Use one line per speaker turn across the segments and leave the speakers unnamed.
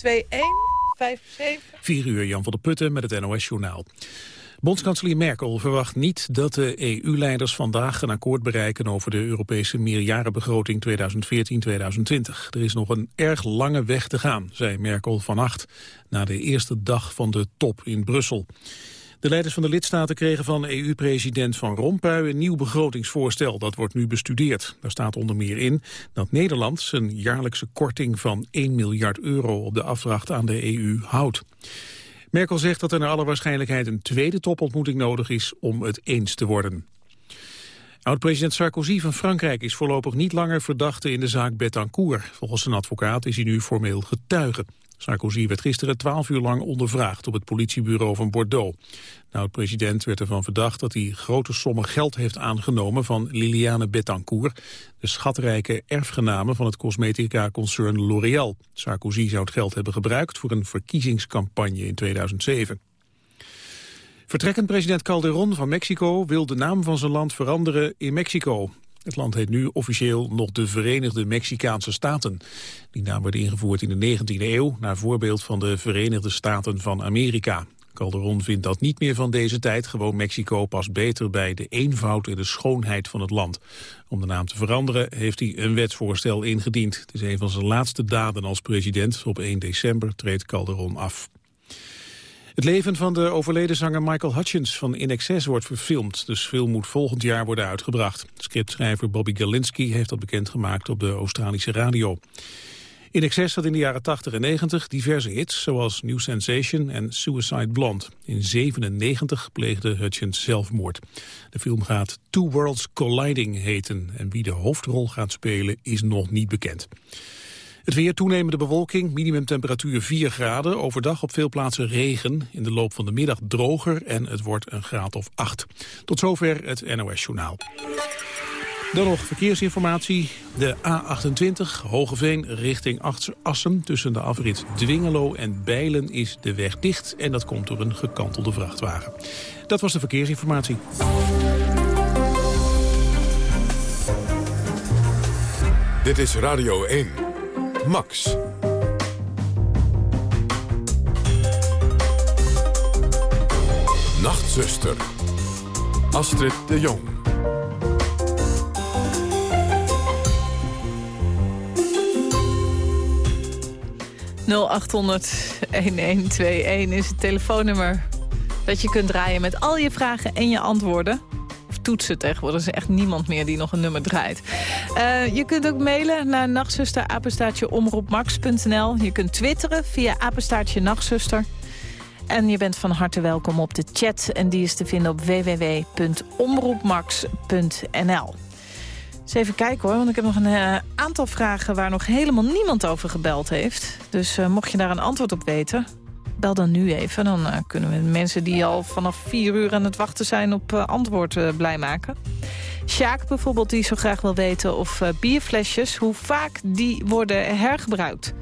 57.
4 uur, Jan van der Putten met het NOS-journaal. Bondskanselier Merkel verwacht niet dat de EU-leiders vandaag een akkoord bereiken over de Europese meerjarenbegroting 2014-2020. Er is nog een erg lange weg te gaan, zei Merkel vannacht, na de eerste dag van de top in Brussel. De leiders van de lidstaten kregen van EU-president Van Rompuy een nieuw begrotingsvoorstel. Dat wordt nu bestudeerd. Daar staat onder meer in dat Nederland zijn jaarlijkse korting van 1 miljard euro op de afdracht aan de EU houdt. Merkel zegt dat er naar alle waarschijnlijkheid een tweede topontmoeting nodig is om het eens te worden. Oud-president Sarkozy van Frankrijk is voorlopig niet langer verdachte in de zaak Betancourt. Volgens zijn advocaat is hij nu formeel getuige. Sarkozy werd gisteren twaalf uur lang ondervraagd op het politiebureau van Bordeaux. De oud-president werd ervan verdacht dat hij grote sommen geld heeft aangenomen van Liliane Betancourt, de schatrijke erfgename van het cosmetica-concern L'Oréal. Sarkozy zou het geld hebben gebruikt voor een verkiezingscampagne in 2007. Vertrekkend president Calderon van Mexico wil de naam van zijn land veranderen in Mexico. Het land heet nu officieel nog de Verenigde Mexicaanse Staten. Die naam werd ingevoerd in de 19e eeuw... naar voorbeeld van de Verenigde Staten van Amerika. Calderon vindt dat niet meer van deze tijd. Gewoon Mexico past beter bij de eenvoud en de schoonheid van het land. Om de naam te veranderen heeft hij een wetsvoorstel ingediend. Het is een van zijn laatste daden als president. Op 1 december treedt Calderon af. Het leven van de overleden zanger Michael Hutchins van In wordt verfilmd. Dus film moet volgend jaar worden uitgebracht. Scriptschrijver Bobby Galinsky heeft dat bekendgemaakt op de Australische radio. In Excess had in de jaren 80 en 90 diverse hits, zoals New Sensation en Suicide Blonde. In 97 pleegde Hutchins zelfmoord. De film gaat Two Worlds Colliding heten en wie de hoofdrol gaat spelen is nog niet bekend. Het weer toenemende bewolking, minimumtemperatuur 4 graden. Overdag op veel plaatsen regen. In de loop van de middag droger en het wordt een graad of 8. Tot zover het NOS Journaal. Dan nog verkeersinformatie. De A28 Hogeveen richting Assen. Tussen de afrit Dwingelo en Bijlen is de weg dicht. En dat komt door een gekantelde vrachtwagen. Dat was de verkeersinformatie.
Dit is Radio 1. Max. Nachtzuster. Astrid de Jong.
...0800-1121 is het telefoonnummer dat je kunt draaien met al je vragen en je antwoorden toetsen tegenwoordig. Er is echt niemand meer die nog een nummer draait. Uh, je kunt ook mailen naar nachtzuster, omroepmax.nl. Je kunt twitteren via apenstaartje nachtzuster. En je bent van harte welkom op de chat. En die is te vinden op www.omroepmax.nl. Even kijken hoor, want ik heb nog een uh, aantal vragen... waar nog helemaal niemand over gebeld heeft. Dus uh, mocht je daar een antwoord op weten bel dan nu even. Dan uh, kunnen we mensen die al vanaf vier uur aan het wachten zijn op uh, antwoord uh, blij maken. Sjaak bijvoorbeeld, die zo graag wil weten of bierflesjes... hoe vaak die worden hergebruikt.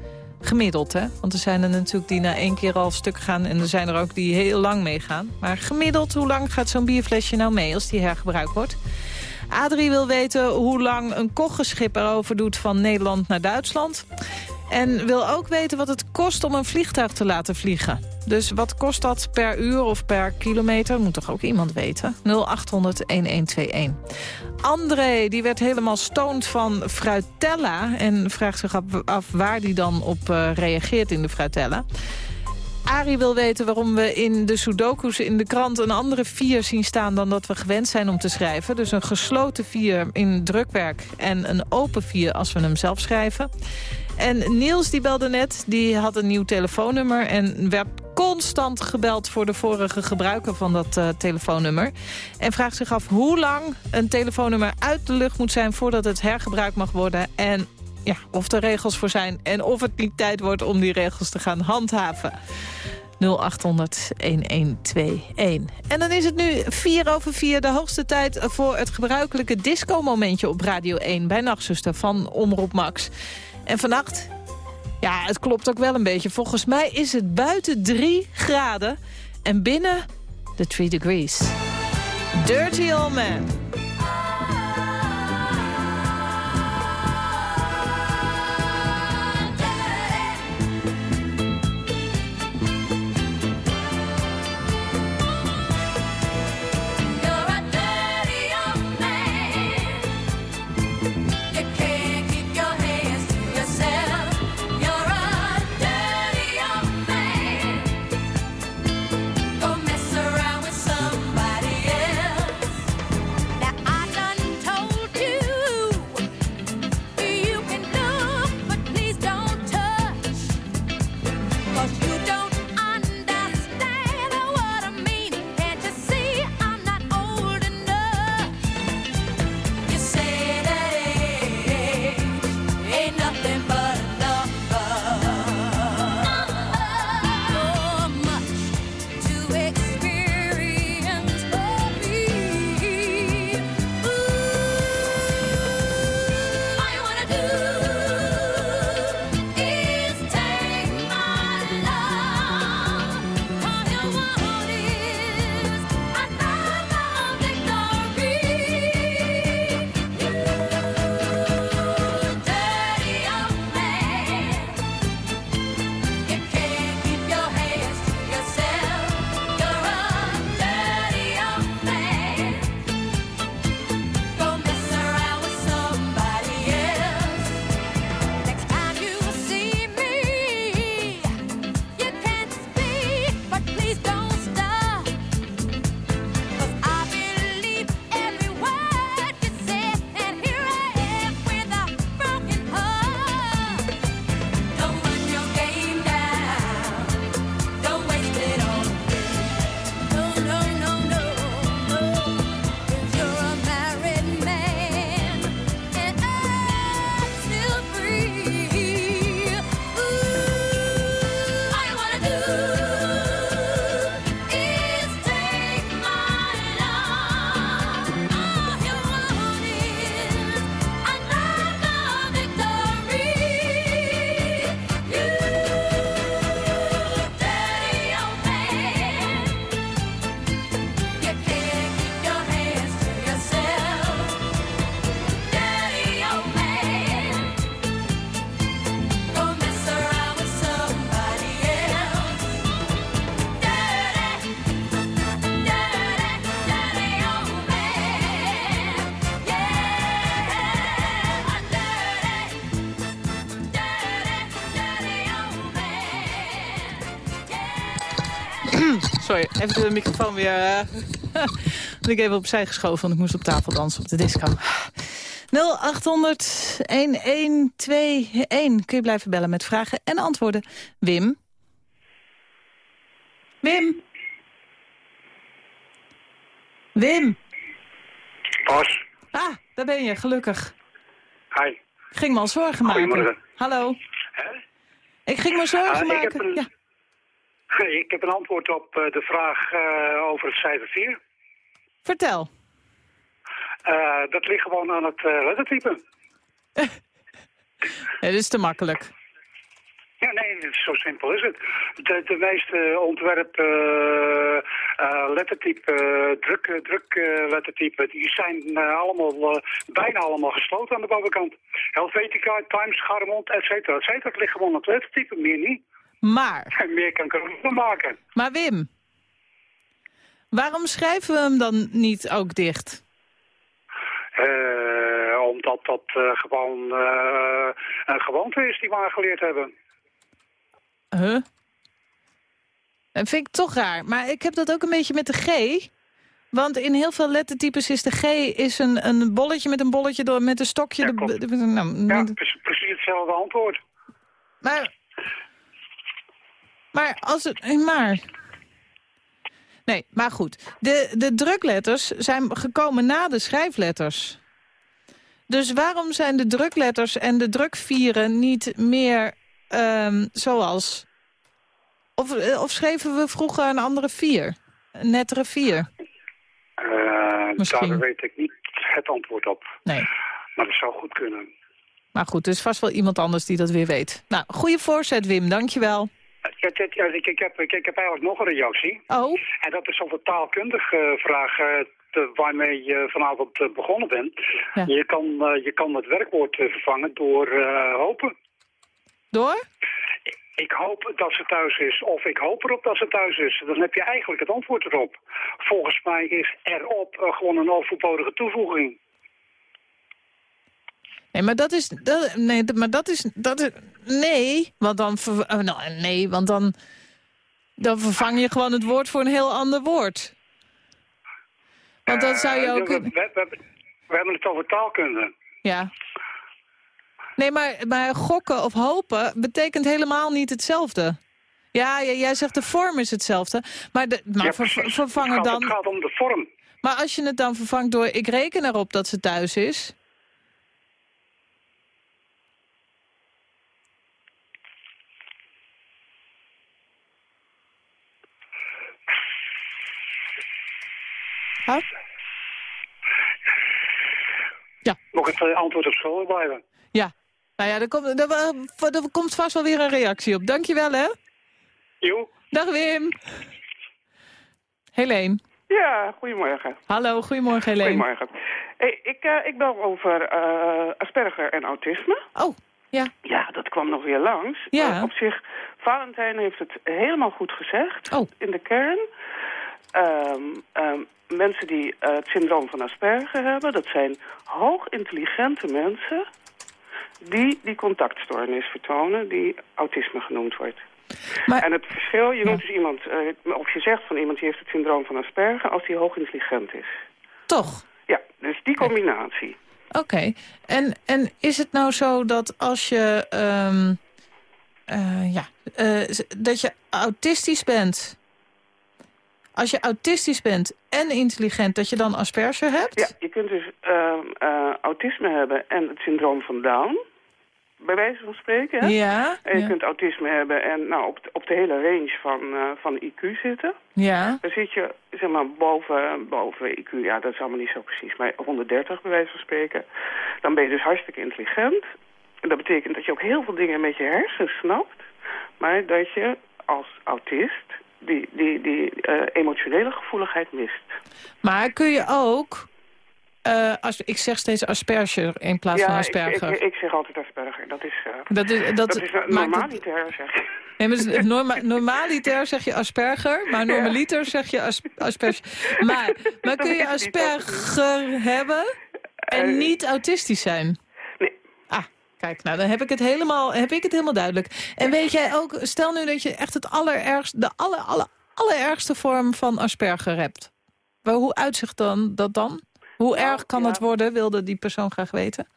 Gemiddeld, hè? Want er zijn er natuurlijk die na één keer al stuk gaan... en er zijn er ook die heel lang meegaan. Maar gemiddeld, hoe lang gaat zo'n bierflesje nou mee als die hergebruikt wordt? Adrie wil weten hoe lang een koggenschip erover doet van Nederland naar Duitsland. En wil ook weten wat het kost om een vliegtuig te laten vliegen. Dus wat kost dat per uur of per kilometer? Moet toch ook iemand weten? 0800-1121. André, die werd helemaal stoned van Fruitella... en vraagt zich af waar die dan op uh, reageert in de Fruitella. Arie wil weten waarom we in de sudoku's in de krant... een andere vier zien staan dan dat we gewend zijn om te schrijven. Dus een gesloten vier in drukwerk en een open vier als we hem zelf schrijven. En Niels die belde net, die had een nieuw telefoonnummer... en werd constant gebeld voor de vorige gebruiker van dat uh, telefoonnummer. En vraagt zich af hoe lang een telefoonnummer uit de lucht moet zijn... voordat het hergebruikt mag worden. En ja, of er regels voor zijn en of het niet tijd wordt om die regels te gaan handhaven. 0800-1121. En dan is het nu 4 over 4 de hoogste tijd voor het gebruikelijke disco-momentje op Radio 1... bij Nachtzuster van Omroep Max. En vannacht, ja, het klopt ook wel een beetje. Volgens mij is het buiten 3 graden en binnen de 3 degrees. Dirty Old Man. Sorry, even de microfoon weer... Uh, ik even opzij geschoven, want ik moest op tafel dansen op de disco. 0800-1121. Kun je blijven bellen met vragen en antwoorden. Wim? Wim? Wim?
Pas.
Ah, daar ben je, gelukkig.
Hi.
Ik ging me al zorgen maken. Hallo. Ik ging me zorgen maken. Ik heb, een,
ja. ik heb een antwoord op uh, de vraag uh, over het cijfer 4.
Vertel.
Uh, dat ligt gewoon aan het lettertype.
Het is te makkelijk.
Ja, nee, zo simpel is het. De, de meeste ontwerp uh, uh, lettertype, uh, druk, druk lettertype, die zijn allemaal, bijna allemaal gesloten aan de bovenkant. Helvetica, Times, Garmont, et cetera, et cetera. Het ligt gewoon aan het lettertype, meer niet.
Maar?
En meer kan ik er niet van maken.
Maar Wim, waarom schrijven we hem dan niet ook dicht?
omdat dat gewoon een gewoonte is die we aangeleerd hebben.
Huh? Dat vind ik toch raar. Maar ik heb dat ook een beetje met de G. Want in heel veel lettertypes is de G is een, een bolletje met een bolletje door, met een stokje.
Ja,
de,
de, nou, ja precies hetzelfde antwoord.
Maar, maar als het, maar... Nee, maar goed. De, de drukletters zijn gekomen na de schrijfletters. Dus waarom zijn de drukletters en de drukvieren niet meer um, zoals... Of, eh, of schreven we vroeger een andere vier? Een nettere vier?
Uh, daar weet ik niet het antwoord op.
Nee.
Maar dat zou goed kunnen.
Maar goed, er is vast wel iemand anders die dat weer weet. Nou, goede voorzet, Wim. Dankjewel.
Ja, ik, ik, heb, ik, heb eigenlijk nog een reactie.
Oh.
En dat is over taalkundige vraag uh, waarmee je vanavond uh, begonnen bent. Ja. Je, kan, je kan het werkwoord vervangen door hopen.
Door?
Ik hoop dat ze thuis is, of ik hoop erop dat ze thuis is. Dan heb je eigenlijk het antwoord erop. Volgens mij is erop gewoon een overbodige toevoeging.
Nee, maar dat is... Dat, nee, maar dat is... Dat is nee, want dan... Uh, nou, nee, want dan... Dan vervang je gewoon het woord voor een heel ander woord. Want dan zou je
uh,
ook...
We, we, we, we hebben het over taalkunde.
Ja. Nee, maar, maar gokken of hopen betekent helemaal niet hetzelfde. Ja, jij zegt de vorm is hetzelfde. Maar, de, maar
ja,
ver, vervangen
het
dan...
Het gaat om de vorm.
Maar als je het dan vervangt door ik reken erop dat ze thuis is... Huh? Ja.
Nog het antwoord op school blijven.
Ja. Nou ja, er komt, er, er komt vast wel weer een reactie op. Dankjewel, hè?
Jo.
Dag, Wim. Helene.
Ja, goedemorgen.
Hallo, goedemorgen, Helene.
Goedemorgen. Hey, ik, uh, ik bel over uh, Asperger en autisme.
Oh, ja.
Ja, dat kwam nog weer langs.
Ja.
Uh, op zich, Valentijn heeft het helemaal goed gezegd.
Oh.
In de kern. Um, um, mensen die het syndroom van Asperger hebben, dat zijn hoog intelligente mensen die die contactstoornis vertonen, die autisme genoemd wordt.
Maar,
en het verschil, je noemt dus iemand, uh, of je zegt van iemand die heeft het syndroom van Asperger als die hoog intelligent is.
Toch?
Ja, dus die combinatie.
Oké, okay. en, en is het nou zo dat als je, um, uh, ja, dat je autistisch bent... Als je autistisch bent en intelligent, dat je dan Asperger hebt?
Ja, je kunt dus autisme hebben en het syndroom van Down bij wijze van spreken. Hè?
Ja.
En je
ja.
kunt autisme hebben en nou, op, de, op de hele range van, uh, van IQ zitten.
Ja.
Dan zit je zeg maar, boven, boven IQ, ja dat is allemaal niet zo precies, maar 130 bij wijze van spreken. Dan ben je dus hartstikke intelligent. En dat betekent dat je ook heel veel dingen met je hersens snapt. Maar dat je als autist die, die, die uh, emotionele gevoeligheid mist.
Maar kun je ook uh, als, ik zeg steeds Asperger in plaats
ja,
van Asperger.
Ik, ik, ik zeg altijd Asperger. Dat is, uh,
dat is, dat,
dat is normaliter, zeg ik.
Nee, maar norma normaliter zeg je Asperger, maar normaliter zeg je as, Asperger. Maar, maar kun je Asperger hebben en niet autistisch zijn? Kijk, nou dan heb ik het helemaal, heb ik het helemaal duidelijk. En weet jij ook, stel nu dat je echt het allerergste, de aller, aller, allerergste vorm van Asperger hebt. Maar hoe uitzicht dan, dat dan? Hoe
Nou,
erg kan
ja.
het worden, wilde die persoon graag weten?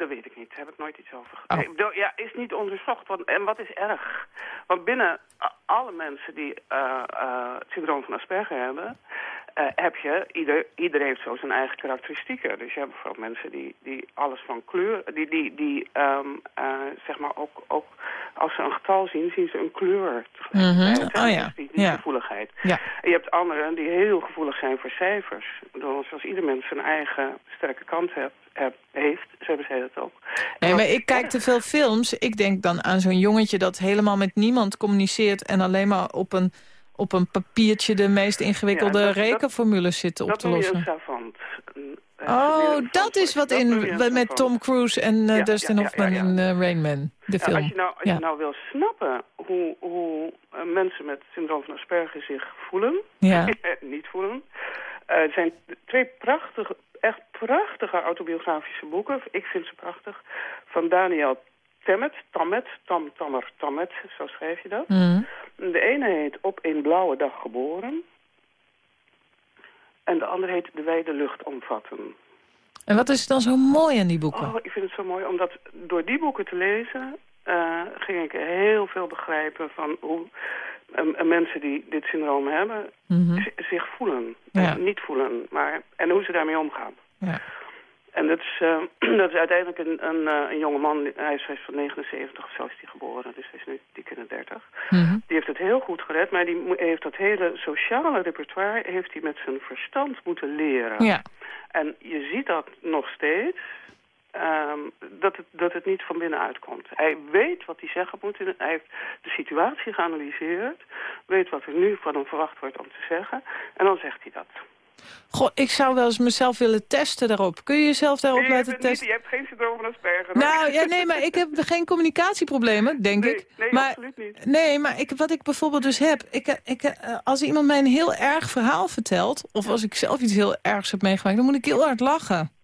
Dat weet ik niet. Daar heb ik nooit iets over
Oh.
gezegd. Ik bedoel, Ja, is niet onderzocht. Want, en wat is erg? Want binnen alle mensen die eh, het syndroom van Asperger hebben... eh, heb je, ieder, ieder heeft zo zijn eigen karakteristieken. Dus je hebt bijvoorbeeld mensen die, die alles van kleur... die, die, die ehm, eh, zeg maar ook, ook als ze een getal zien, zien ze een kleur.
Mhm.
hè?
Oh ja,
Dus die, die
ja.
gevoeligheid.
Ja.
En je hebt anderen die heel gevoelig zijn voor cijfers. Bedoel, Zoals ieder mens zijn eigen sterke kant heeft, zo hebben zij dat ook.
Nee,
En
maar ik kijk te veel films. Ik denk dan aan zo'n jongetje dat helemaal met niemand communiceert... en alleen maar op een, op een papiertje de meest ingewikkelde
Ja, dat- dat-
rekenformules zit op
Dat
te lossen.
Een, eh,
Oh, dat is wat
dat
in
een
met. Tom Cruise en eh,
Ja,
Dustin
ja,
Hoffman in eh, Rain Man, de film.
als je nou, als
Ja.
je nou wil snappen hoe, hoe eh, mensen met syndroom van Asperger zich voelen,
Ja.
niet voelen, er zijn twee prachtige, echt prachtige autobiografische boeken, ik vind ze prachtig, van Daniel Tammet, Tammet, Tam, Tammer, Tammet, zo schrijf je dat.
Mhm.
De ene heet Op een blauwe dag geboren. En de andere heet De wijde lucht omvatten.
En wat is dan zo mooi aan die boeken?
Oh, ik vind het zo mooi, omdat door die boeken te lezen... eh, ging ik heel veel begrijpen van hoe mensen die dit syndroom hebben...
Mhm.
zi- zich voelen.
Ja.
Niet voelen, maar... En hoe ze daarmee omgaan.
Ja.
En dat is, eh, dat is uiteindelijk een, een, eh, een jonge man, hij is, hij is van 79 of zo is hij geboren, dus hij is nu dik in de 30.
Mhm.
Die heeft het heel goed gered, maar die heeft dat hele sociale repertoire heeft hij met zijn verstand moeten leren.
ja.
En je ziet dat nog steeds, ehm, dat, het, dat het niet van binnenuit komt. Hij weet wat hij zeggen moet, hij heeft de situatie geanalyseerd, weet wat er nu van hem verwacht wordt om te zeggen, en dan zegt hij dat.
Goh, ik zou wel eens mezelf willen testen daarop. Kun je jezelf daarop
Nee, je,
laten
bent niet,
testen?
je hebt geen syndroom van Asperger.
Nou, ja, nee, maar ik heb geen communicatieproblemen, denk
nee,
ik.
nee
maar,
absoluut niet.
Nee, maar ik, wat ik bijvoorbeeld dus heb... Ik, ik, eh, als iemand mij een heel erg verhaal vertelt... of als ik zelf iets heel ergs heb meegemaakt... dan moet ik heel hard lachen.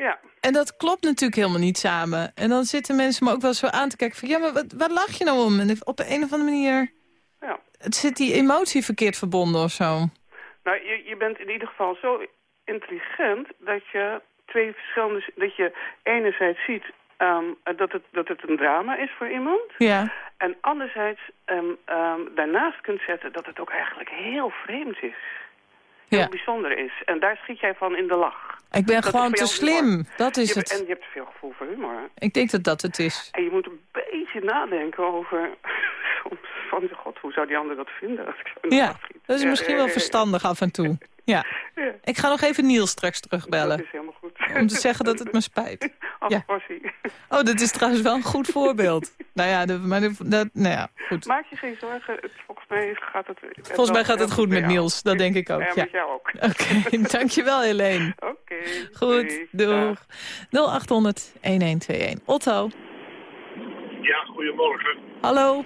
Ja.
En dat klopt natuurlijk helemaal niet samen. En dan zitten mensen me ook wel zo aan te kijken van... ja, maar wat, waar lach je nou om? En op een of andere manier...
Ja.
Het zit die emotie verkeerd verbonden of zo.
Nou, je, je bent in ieder geval zo intelligent dat je twee verschillende... dat je enerzijds ziet ehm, dat, het, dat het een drama is voor iemand...
Ja,
en anderzijds ehm, ehm, daarnaast kunt zetten dat het ook eigenlijk heel vreemd is. Heel
ja.
bijzonder is. En daar schiet jij van in de lach.
Ik ben
Dat
gewoon te
humor.
slim. Dat is
Je hebt- En
het.
je hebt veel gevoel voor humor.
Ik denk dat dat het is.
En je moet een beetje nadenken over... van, god, hoe zou die ander dat vinden? Als ik zo
Ja, dat is misschien wel verstandig af en toe. Ja. Ik ga nog even Niels straks
dat
terugbellen.
is helemaal goed.
Om te zeggen dat het me spijt.
Ach,
Ja.
passie.
Oh, dat is trouwens wel een goed voorbeeld. Nou ja, de, maar dat, nou ja, goed.
Maak je geen zorgen. Het- Volgens mij gaat het...
Volgens mij gaat het goed met
jou.
Niels. Dat denk ik ook.
Ja,
Ja.
met jou ook.
Oké, dankjewel Helene.
Oké.
Goed, doeg. 0800-1121. Otto,
Ja, goedemorgen.
hallo.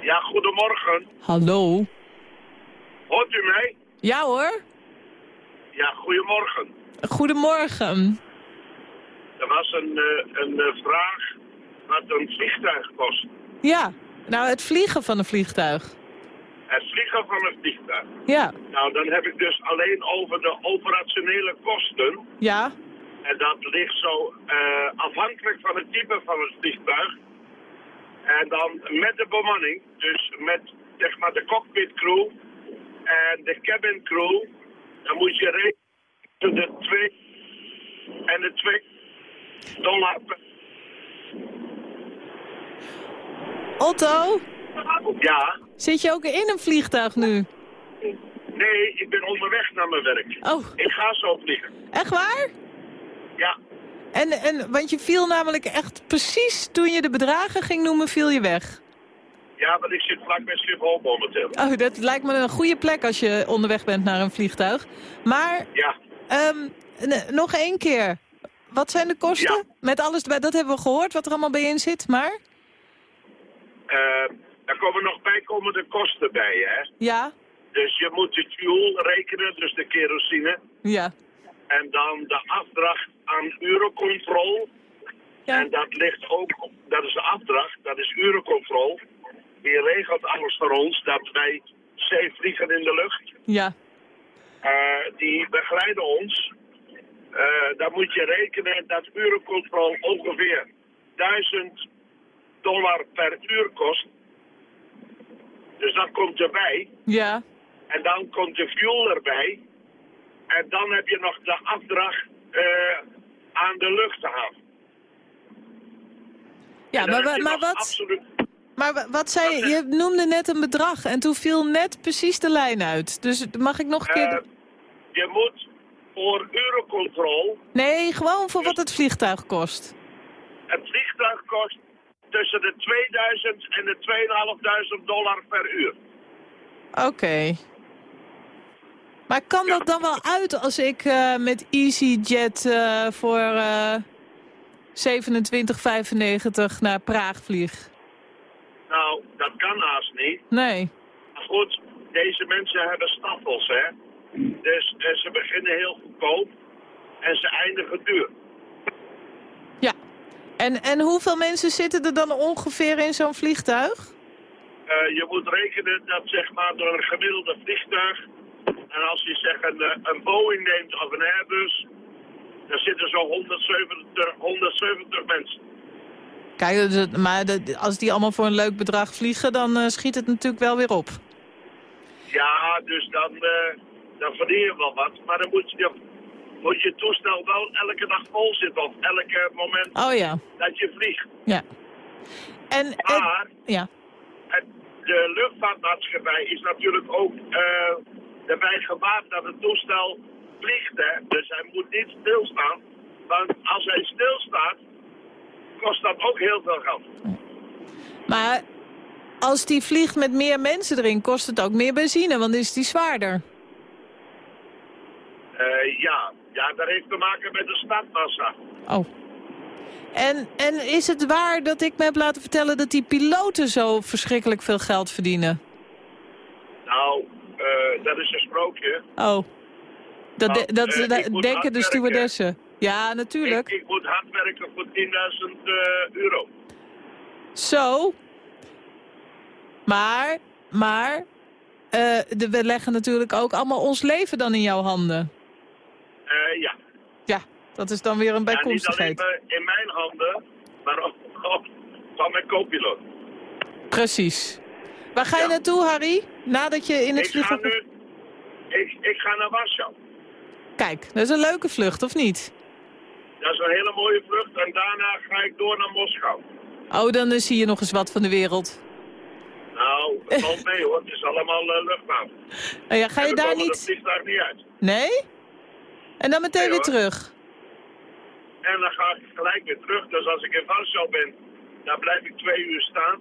Ja, goedemorgen.
Hallo.
Hoort u mij?
Ja hoor.
Ja, goedemorgen.
Goedemorgen.
Er was een, eh, een eh, vraag wat een vliegtuig kost.
Ja, nou het vliegen van een vliegtuig.
Het vliegen van een vliegtuig.
Ja,
Nou, dan heb ik dus alleen over de operationele kosten.
ja,
En dat ligt zo eh, afhankelijk van het type van het vliegtuig. En dan met de bemanning, dus met zeg maar de cockpit crew en de cabin crew, dan moet je rekenen de twee en de twee dollar per...
Otto,
Ja,
zit je ook in een vliegtuig nu?
nee, ik ben onderweg naar mijn werk.
Oh,
Ik ga zo vliegen.
echt waar?
Ja,
En, en, want je viel namelijk echt precies toen je de bedragen ging noemen, viel je weg.
ja, want ik zit vlak bij Schiphol momenteel.
Oh, dat lijkt me een goede plek als je onderweg bent naar een vliegtuig. Maar
Ja,
ehm, nog één keer. Wat zijn de kosten?
Ja.
Met alles erbij, dat hebben we gehoord, wat er allemaal bij in zit. Maar,
eh, daar komen nog bijkomende kosten bij, hè.
ja,
Dus je moet de fuel rekenen, dus de kerosine.
ja,
En dan de afdracht aan Eurocontrol.
Ja.
En dat ligt ook, op- dat is de afdracht, dat is urencontrole. Die regelt alles voor ons dat wij safe vliegen in de lucht.
Ja.
Eh, die begeleiden ons. Eh, dan moet je rekenen dat urencontrole ongeveer 1000 dollar per uur kost. Dus dat komt erbij.
Ja.
En dan komt de fuel erbij. En dan heb je nog de afdracht eh, aan de luchthaven.
Ja,
En dan
maar, maar wat,
Absoluut,
maar wa- wat zei je? Je noemde net een bedrag en toen viel net precies de lijn uit. Dus mag ik nog een keer...
eh, je moet voor urencontrole...
Nee, gewoon voor wat het vliegtuig kost.
Het vliegtuig kost tussen de 2000 en de 2500 dollar per uur.
Oké. Maar kan dat dan wel uit als ik eh, met EasyJet eh, voor eh 27,95 naar Praag vlieg?
Nou, dat kan haast niet.
Nee.
Maar goed, deze mensen hebben staffels, hè. Dus eh, ze beginnen heel goedkoop en ze eindigen duur.
Ja. En, en hoeveel mensen zitten er dan ongeveer in zo'n vliegtuig?
Eh, je moet rekenen dat zeg maar door een gemiddelde vliegtuig... en als je zeg een, eh, een Boeing neemt of een Airbus... dan zitten zo'n 170, 170 mensen.
Kijk, dus- maar als die allemaal voor een leuk bedrag vliegen, dan eh, schiet het natuurlijk wel weer op.
Ja, dus dan, eh, dan verdien je wel wat. Maar dan moet je, moet je toestel wel elke dag vol zitten... of elke moment
Oh ja,
dat je vliegt.
ja. En, en
Maar...
ja,
Het- de luchtvaartmaatschappij is natuurlijk ook eh erbij gebaat dat het toestel vliegt. Hè? Dus hij moet niet stilstaan. Want als hij stilstaat, kost dat ook heel veel geld.
maar als die vliegt met meer mensen erin, kost het ook meer benzine, want is die zwaarder.
Eh, ja. ja, dat heeft te maken met de stadmassa.
Oh. En, en is het waar dat ik me heb laten vertellen dat die piloten zo verschrikkelijk veel geld verdienen?
Nou, eh, dat is een sprookje.
Oh. Dat,
Nou,
dat
eh,
dat denken de stewardessen. Ja, natuurlijk.
Ik, ik moet hard werken voor 10.000 eh, euro.
Zo. Maar, maar, eh, de, we leggen natuurlijk ook allemaal ons leven dan in jouw handen.
Eh, ja.
Ja, dat is dan weer een
ja, niet alleen
bijkomstigheid.
in mijn handen, maar ook, ook van mijn co-piloot.
Precies. Waar ga je
Ja.
naartoe, Harry? Nadat je in het vliegtuig...
Ik, ik ga naar Warschau.
Kijk, dat is een leuke vlucht, of niet?
Dat is een hele mooie vlucht en daarna ga ik door naar Moskou.
Oh, dan zie je nog eens wat van de wereld.
Nou, het valt mee hoor, het is allemaal uh.
Nou ja, ga je daar
komen het
niet...
vliegtuig niet uit.
Nee? En dan meteen
Nee,
weer terug?
En dan ga ik gelijk weer terug. Dus als ik in Warschau ben, dan blijf ik twee uur staan.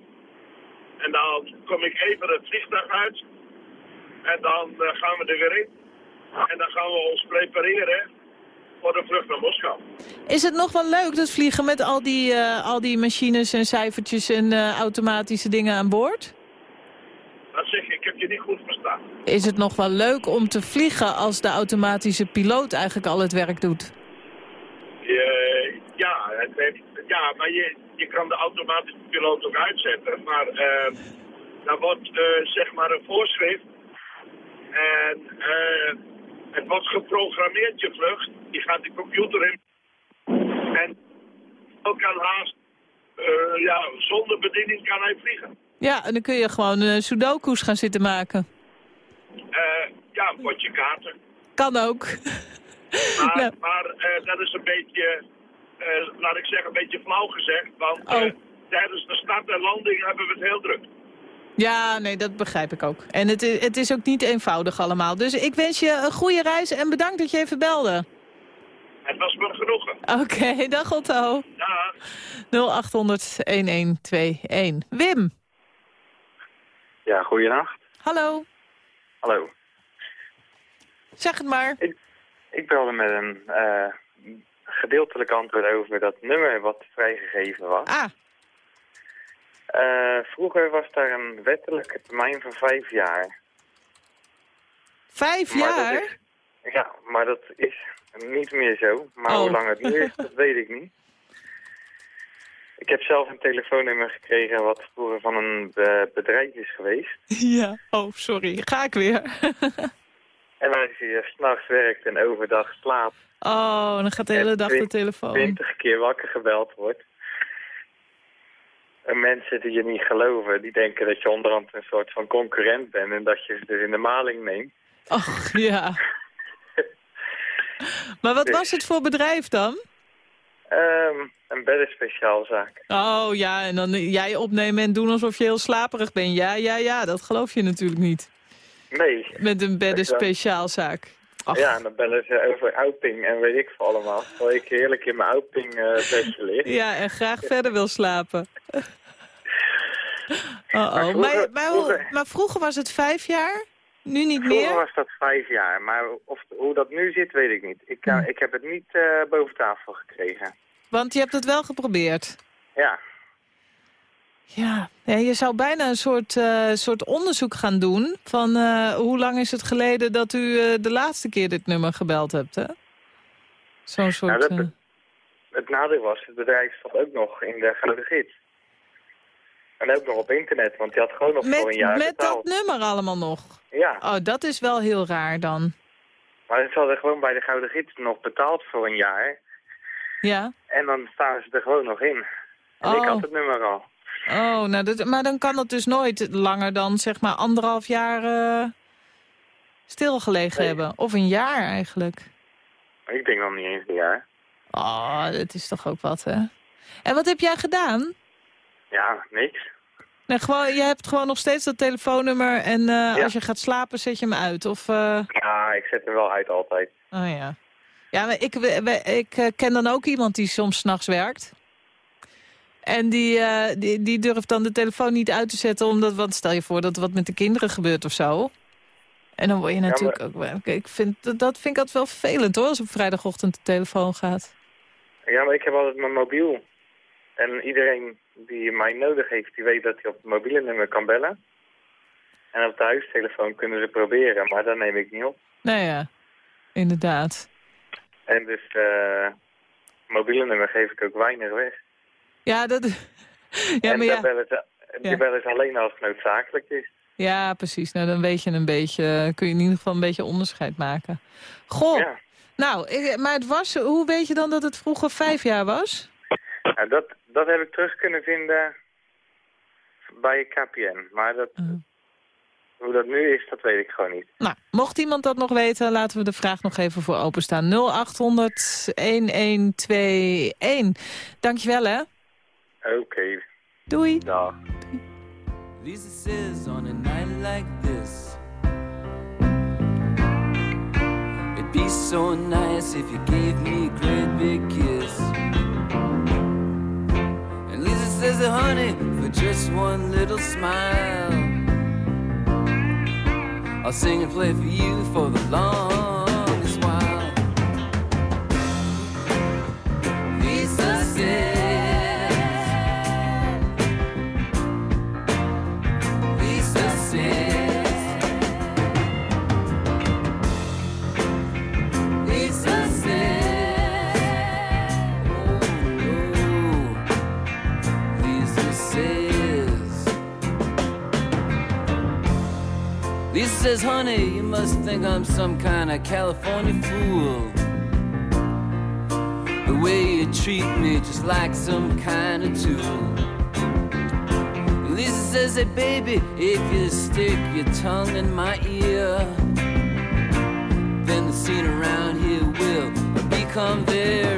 En dan kom ik even het vliegtuig uit. En dan eh, gaan we er weer in. En dan gaan we ons prepareren voor de vlucht naar Moskou.
Is het nog wel leuk, dat vliegen met al die, eh, al die machines en cijfertjes en eh, automatische dingen aan boord?
Dat zeg ik, ik heb je niet goed verstaan.
Is het nog wel leuk om te vliegen als de automatische piloot eigenlijk al het werk doet?
Ja, het heeft, ja, maar je, je kan de automatische piloot ook uitzetten. Maar eh dan wordt zeg maar een voorschrift. En het wordt geprogrammeerd, je vlucht. Die gaat de computer in. En ook kan haast, eh, ja, zonder bediening kan hij vliegen.
Ja, en dan kun je gewoon eh, sudoku's gaan zitten maken.
Eh, ja, een potje kaarten.
Kan ook.
Maar,
Nou.
maar dat is een beetje, laat ik zeggen, een beetje flauw gezegd. Want
Oh.
tijdens de start en landing hebben we het heel druk.
Ja, nee, dat begrijp ik ook. En het is, het is ook niet eenvoudig allemaal. Dus ik wens je een goede reis en bedankt dat je even belde.
Het was me genoegen.
Oké, dag Otto.
Ja.
0800-1121. Wim,
Ja, goeienacht.
hallo.
Hallo.
Zeg het maar.
Ik belde met een eh, gedeeltelijk antwoord over dat nummer wat vrijgegeven was.
Ah,
vroeger was daar een wettelijke termijn van vijf jaar.
vijf
Maar
jaar?
is- ja, maar dat is niet meer zo. Maar
Oh.
hoe lang het nu is, dat weet ik niet. Ik heb zelf een telefoonnummer gekregen wat vroeger van een eh, bedrijf is geweest.
Ja, oh, sorry. Ga ik weer.
En als je s'nachts werkt en overdag slaapt...
Oh, dan gaat de hele dag de telefoon.
twintig keer wakker gebeld wordt. En mensen die je niet geloven, die denken dat je onderhand een soort van concurrent bent... en dat je ze dus in de maling neemt.
Och, ja. Maar wat was het voor bedrijf dan?
Ehm, een beddenspeciaalzaak.
Oh ja, en dan jij opnemen en doen alsof je heel slaperig bent. Ja, ja, ja, dat geloof je natuurlijk niet.
Nee.
Met een bedden speciaalzaak. Ach,
Ja, en dan bellen ze over Oudping en weet ik veel allemaal. Terwijl ik heerlijk in mijn Oudping eh bedje lig.
ja, en graag verder wil slapen. Oh, oh.
vroeger-
Maar,
vroeger-
maar vroeger was het vijf jaar? Nu niet
Vroeger
meer?
was dat vijf jaar, maar of, hoe dat nu zit, weet ik niet. Ik, kan-
Hm.
ik heb het niet eh, boven tafel gekregen.
Want je hebt het wel geprobeerd.
Ja,
Ja, ja je zou bijna een soort, eh, soort onderzoek gaan doen... van eh, hoe lang is het geleden dat u eh, de laatste keer dit nummer gebeld hebt, hè? Zo'n soort...
Nou, dat- het nadeel was, het bedrijf stond ook nog in de Gouden Gids. En ook nog op internet, want die had gewoon nog voor een jaar
met dat nummer allemaal nog?
Ja,
Oh, dat is wel heel raar dan.
maar ze hadden gewoon bij de Gouden Gids nog betaald voor een jaar.
Ja?
En dan staan ze er gewoon nog in. En ik
Oh.
had het nummer al.
Oh, nou, dat, maar dan kan dat dus nooit langer dan zeg maar anderhalf jaar eh, stilgelegen
Nee.
hebben. Of een jaar eigenlijk.
Ik denk nog niet eens een jaar.
Oh, dat is toch ook wat, hè? En wat heb jij gedaan?
Ja, niks.
Nee, gewoon, je hebt gewoon nog steeds dat telefoonnummer en eh,
Ja.
als je gaat slapen zet je hem uit. Of, eh,
Ja, ik zet er wel uit altijd.
oh ja. Ja, maar ik, ik eh, ken dan ook iemand die soms 's nachts werkt. En die, eh, die, die durft dan de telefoon niet uit te zetten, omdat, want stel je voor dat er wat met de kinderen gebeurt of zo. En dan word je natuurlijk ook... Ik vind, dat- vind ik altijd wel vervelend hoor, als op vrijdagochtend de telefoon gaat.
Ja, maar ik heb altijd mijn mobiel. En iedereen die mij nodig heeft, die weet dat hij op het mobiele nummer kan bellen. En op de huistelefoon kunnen ze proberen, maar dat neem ik niet op.
Nou ja, inderdaad.
En dus eh mobiele nummer geef ik ook weinig weg.
Ja, dat... Ja,
en
maar ja.
ze alleen als het noodzakelijk is.
Ja, precies. Nou, dan weet je een beetje, kun je in ieder geval een beetje onderscheid maken. Goh,
Ja.
nou, maar het was, hoe weet je dan dat het vroeger vijf jaar was?
Dat, dat heb ik terug kunnen vinden bij KPN. Maar dat,
Uh.
hoe dat nu is, dat weet ik gewoon niet.
Nou, mocht iemand dat nog weten, laten we de vraag nog even voor openstaan. 0800 1121. Dankjewel, hè.
Oké,
Doei.
dag.
Lisa says on a night like this, it'd be so nice if you gave me a great big kiss. And Lisa says, that, honey, for just one little smile, I'll sing and play for you for the longest says, honey, you must think I'm some kind of California fool. The way you treat me just like some kind of tool. Lisa says, hey baby, if you stick your tongue in my ear, then the scene around here will become very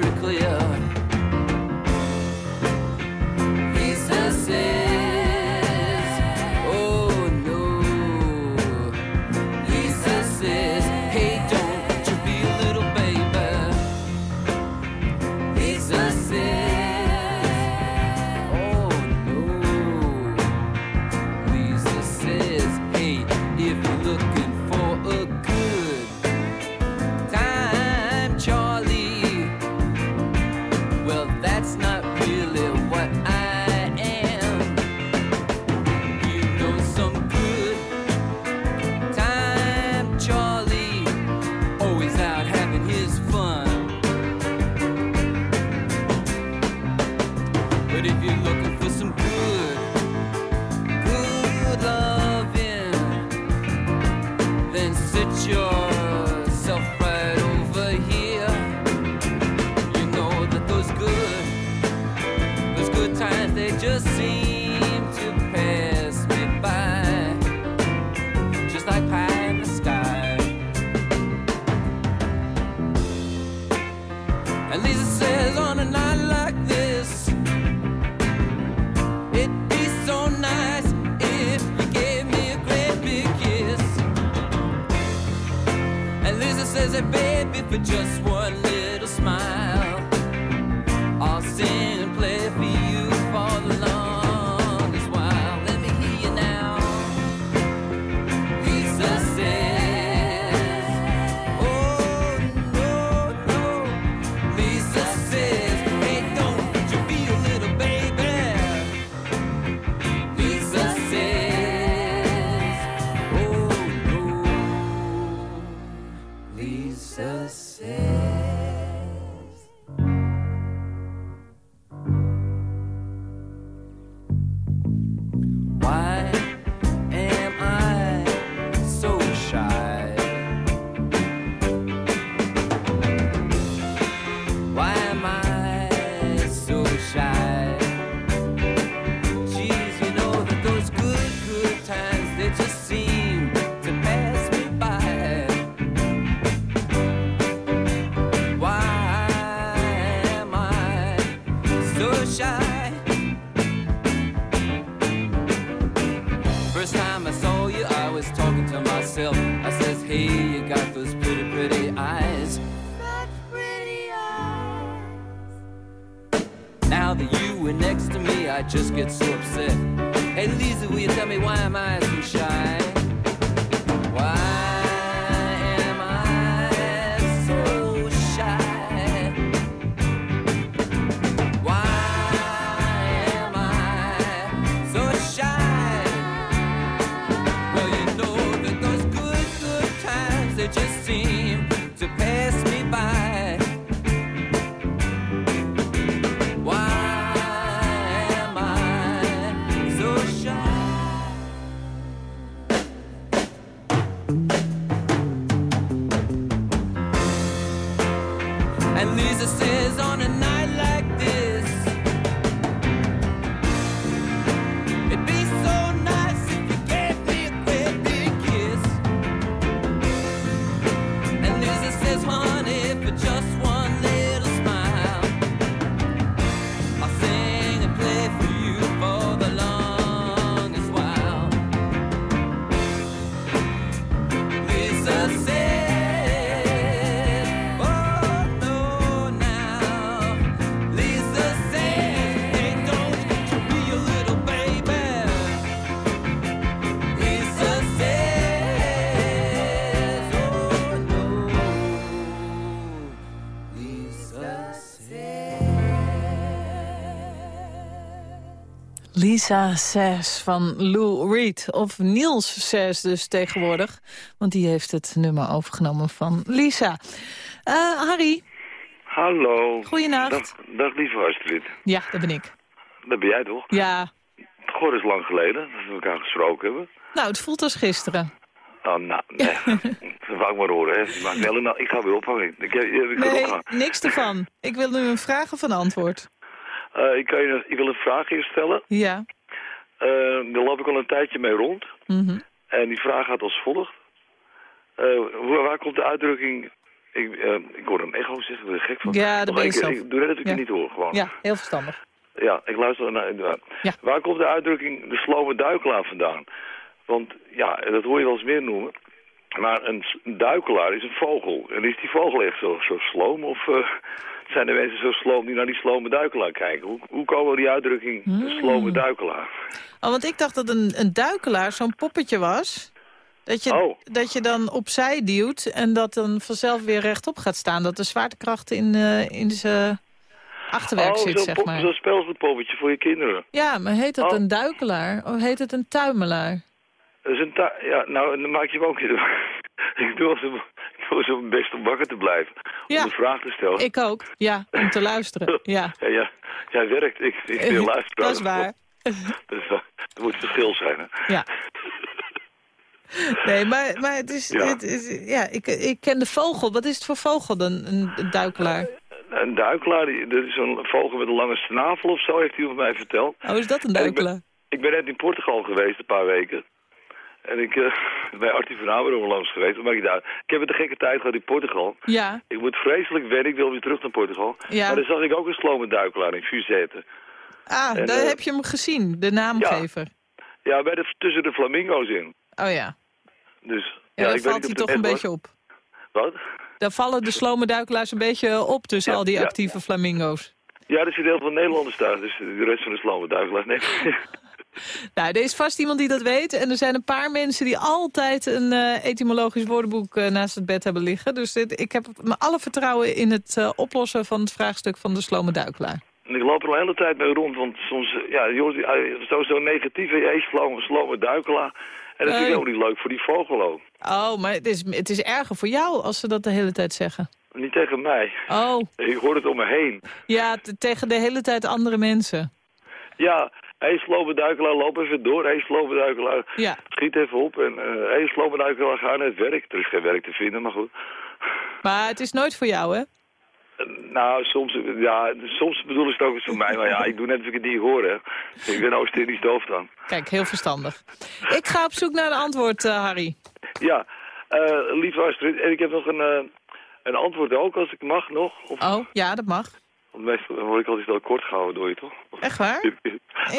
And Lisa says on a night like this, it'd be so nice if you gave me a great big kiss. And Lisa says, hey, baby, for just one little smile. Lisa Says
van Lou Reed. Of Niels Says dus tegenwoordig. Want die heeft het nummer overgenomen van Lisa. Eh, Harry,
Hallo.
Goeienacht.
Dag, dag lieve Astrid.
ja, dat ben ik.
Dat ben jij toch?
Ja,
Goh, is lang geleden dat we elkaar gesproken hebben.
nou, het voelt als gisteren.
Oh, nou, nee. dat wou ik maar horen, hè. Wel een- Ik ga weer ophangen. Ik,
Nee, niks ervan. Ik wil nu een vraag of een antwoord.
Eh, ik, kan je, ik wil een vraag eerst stellen.
Ja.
Eh, daar loop ik al een tijdje mee rond.
Mhm.
En die vraag gaat als volgt. Eh, hoe, waar komt de uitdrukking... Ik, eh, ik hoor een echo zeggen, ik ben gek van.
Ja,
Nog
ben je
keer.
zelf.
Ik doe net dat ik
Ja.
het niet hoor, gewoon.
Ja, heel verstandig.
Ja, ik luister naar...
Ja.
Waar komt de uitdrukking de slome duikelaar vandaan? Want ja, dat hoor je wel eens meer noemen. Maar een, duikelaar is een vogel. En is die vogel echt zo, zo sloom? Of zijn de mensen zo sloom die naar die slome duikelaar kijken? Hoe, hoe komen we die uitdrukking de
Hmm.
slome duikelaar?
Oh, want ik dacht dat een, een duikelaar zo'n poppetje was. Dat je,
Oh.
dat je dan opzij duwt en dat dan vanzelf weer rechtop gaat staan. Dat de zwaartekracht in, eh, in zijn achterwerk
oh,
zit, zeg maar.
zo'n spelspoedpoppetje voor je kinderen.
Ja, maar heet dat
Oh.
een duikelaar of heet het een tuimelaar?
Dat is een ta- ja, nou, dan maak je hem ook niet. ik doe zo, ik doe zo mijn best om wakker te blijven.
Ja.
Om de vraag te stellen.
Ik ook, ja, om te luisteren. Ja,
Ja, ja, jij werkt. Ik, ik wil luisteren.
dat is waar.
Dus, uh, er moet verschil zijn. Hè?
Ja. Nee, maar, maar het is,
Ja.
het is... Ja, ik, ik ken de vogel. Wat is het voor vogel dan, een, een duikelaar?
Een duikelaar, dat is een vogel met een lange snavel of zo, heeft hij mij verteld.
Oh, is dat een
En ik ben-
duikelaar?
Ik ben net in Portugal geweest, een paar weken. En ik uh, bij Artie van Amerongen langs geweest. Dat maak ik daar. Ik heb het een gekke tijd gehad in Portugal.
Ja,
Ik moet vreselijk wennen, ik wil weer terug naar Portugal.
Ja.
Maar daar zag ik ook een slome duikelaar in Fuzette.
ah,
En,
daar
eh,
heb je hem gezien, de naamgever.
Ja, bij de, tussen de flamingo's in.
Oh ja,
Dus,
ja,
ja, ik
valt hij toch een beetje op.
Wat?
daar vallen de slome duikelaars een beetje op tussen
Ja,
al die
ja,
actieve flamingo's.
Ja, er zit heel veel Nederlanders thuis, dus de rest van de slome duikelaars. Nee.
Nou, er is vast iemand die dat weet. En er zijn een paar mensen die altijd een eh, etymologisch woordenboek eh, naast het bed hebben liggen. Dus dit, ik heb me alle vertrouwen in het eh, oplossen van het vraagstuk van de slome duikelaar.
En ik loop er al een hele tijd mee rond, want soms, ja, jongens, zo, zo negatief, en jij slome, slome duikelaar. En dat
Nee.
helemaal niet leuk voor die vogel ook.
Oh, maar het is, het is erger voor jou als ze dat de hele tijd zeggen.
Niet tegen mij.
Oh,
Ik hoor het om me heen.
ja, tegen de hele tijd andere mensen.
Ja, hé, slome duikelaar, loop even door. Hé, slome duikelaar,
Ja,
schiet even op. En hé, hey, slome duikelaar, ga naar het werk. Er is geen werk te vinden, maar goed.
maar het is nooit voor jou, hè?
Eh, Nou, soms, ja, soms bedoelen ze het ook eens voor mij. Maar ja, ik doe net of ik het niet hoor, hè. Ik ben Oost-Indisch doof dan.
Kijk, heel verstandig. Ik ga op zoek naar een antwoord, eh, Harry.
Ja, eh lieve Astrid, en ik heb nog een, eh, een antwoord ook, als ik mag nog. Of,
Oh, ja, dat mag.
Meestal word ik altijd wel kort gehouden door je, toch?
Echt waar?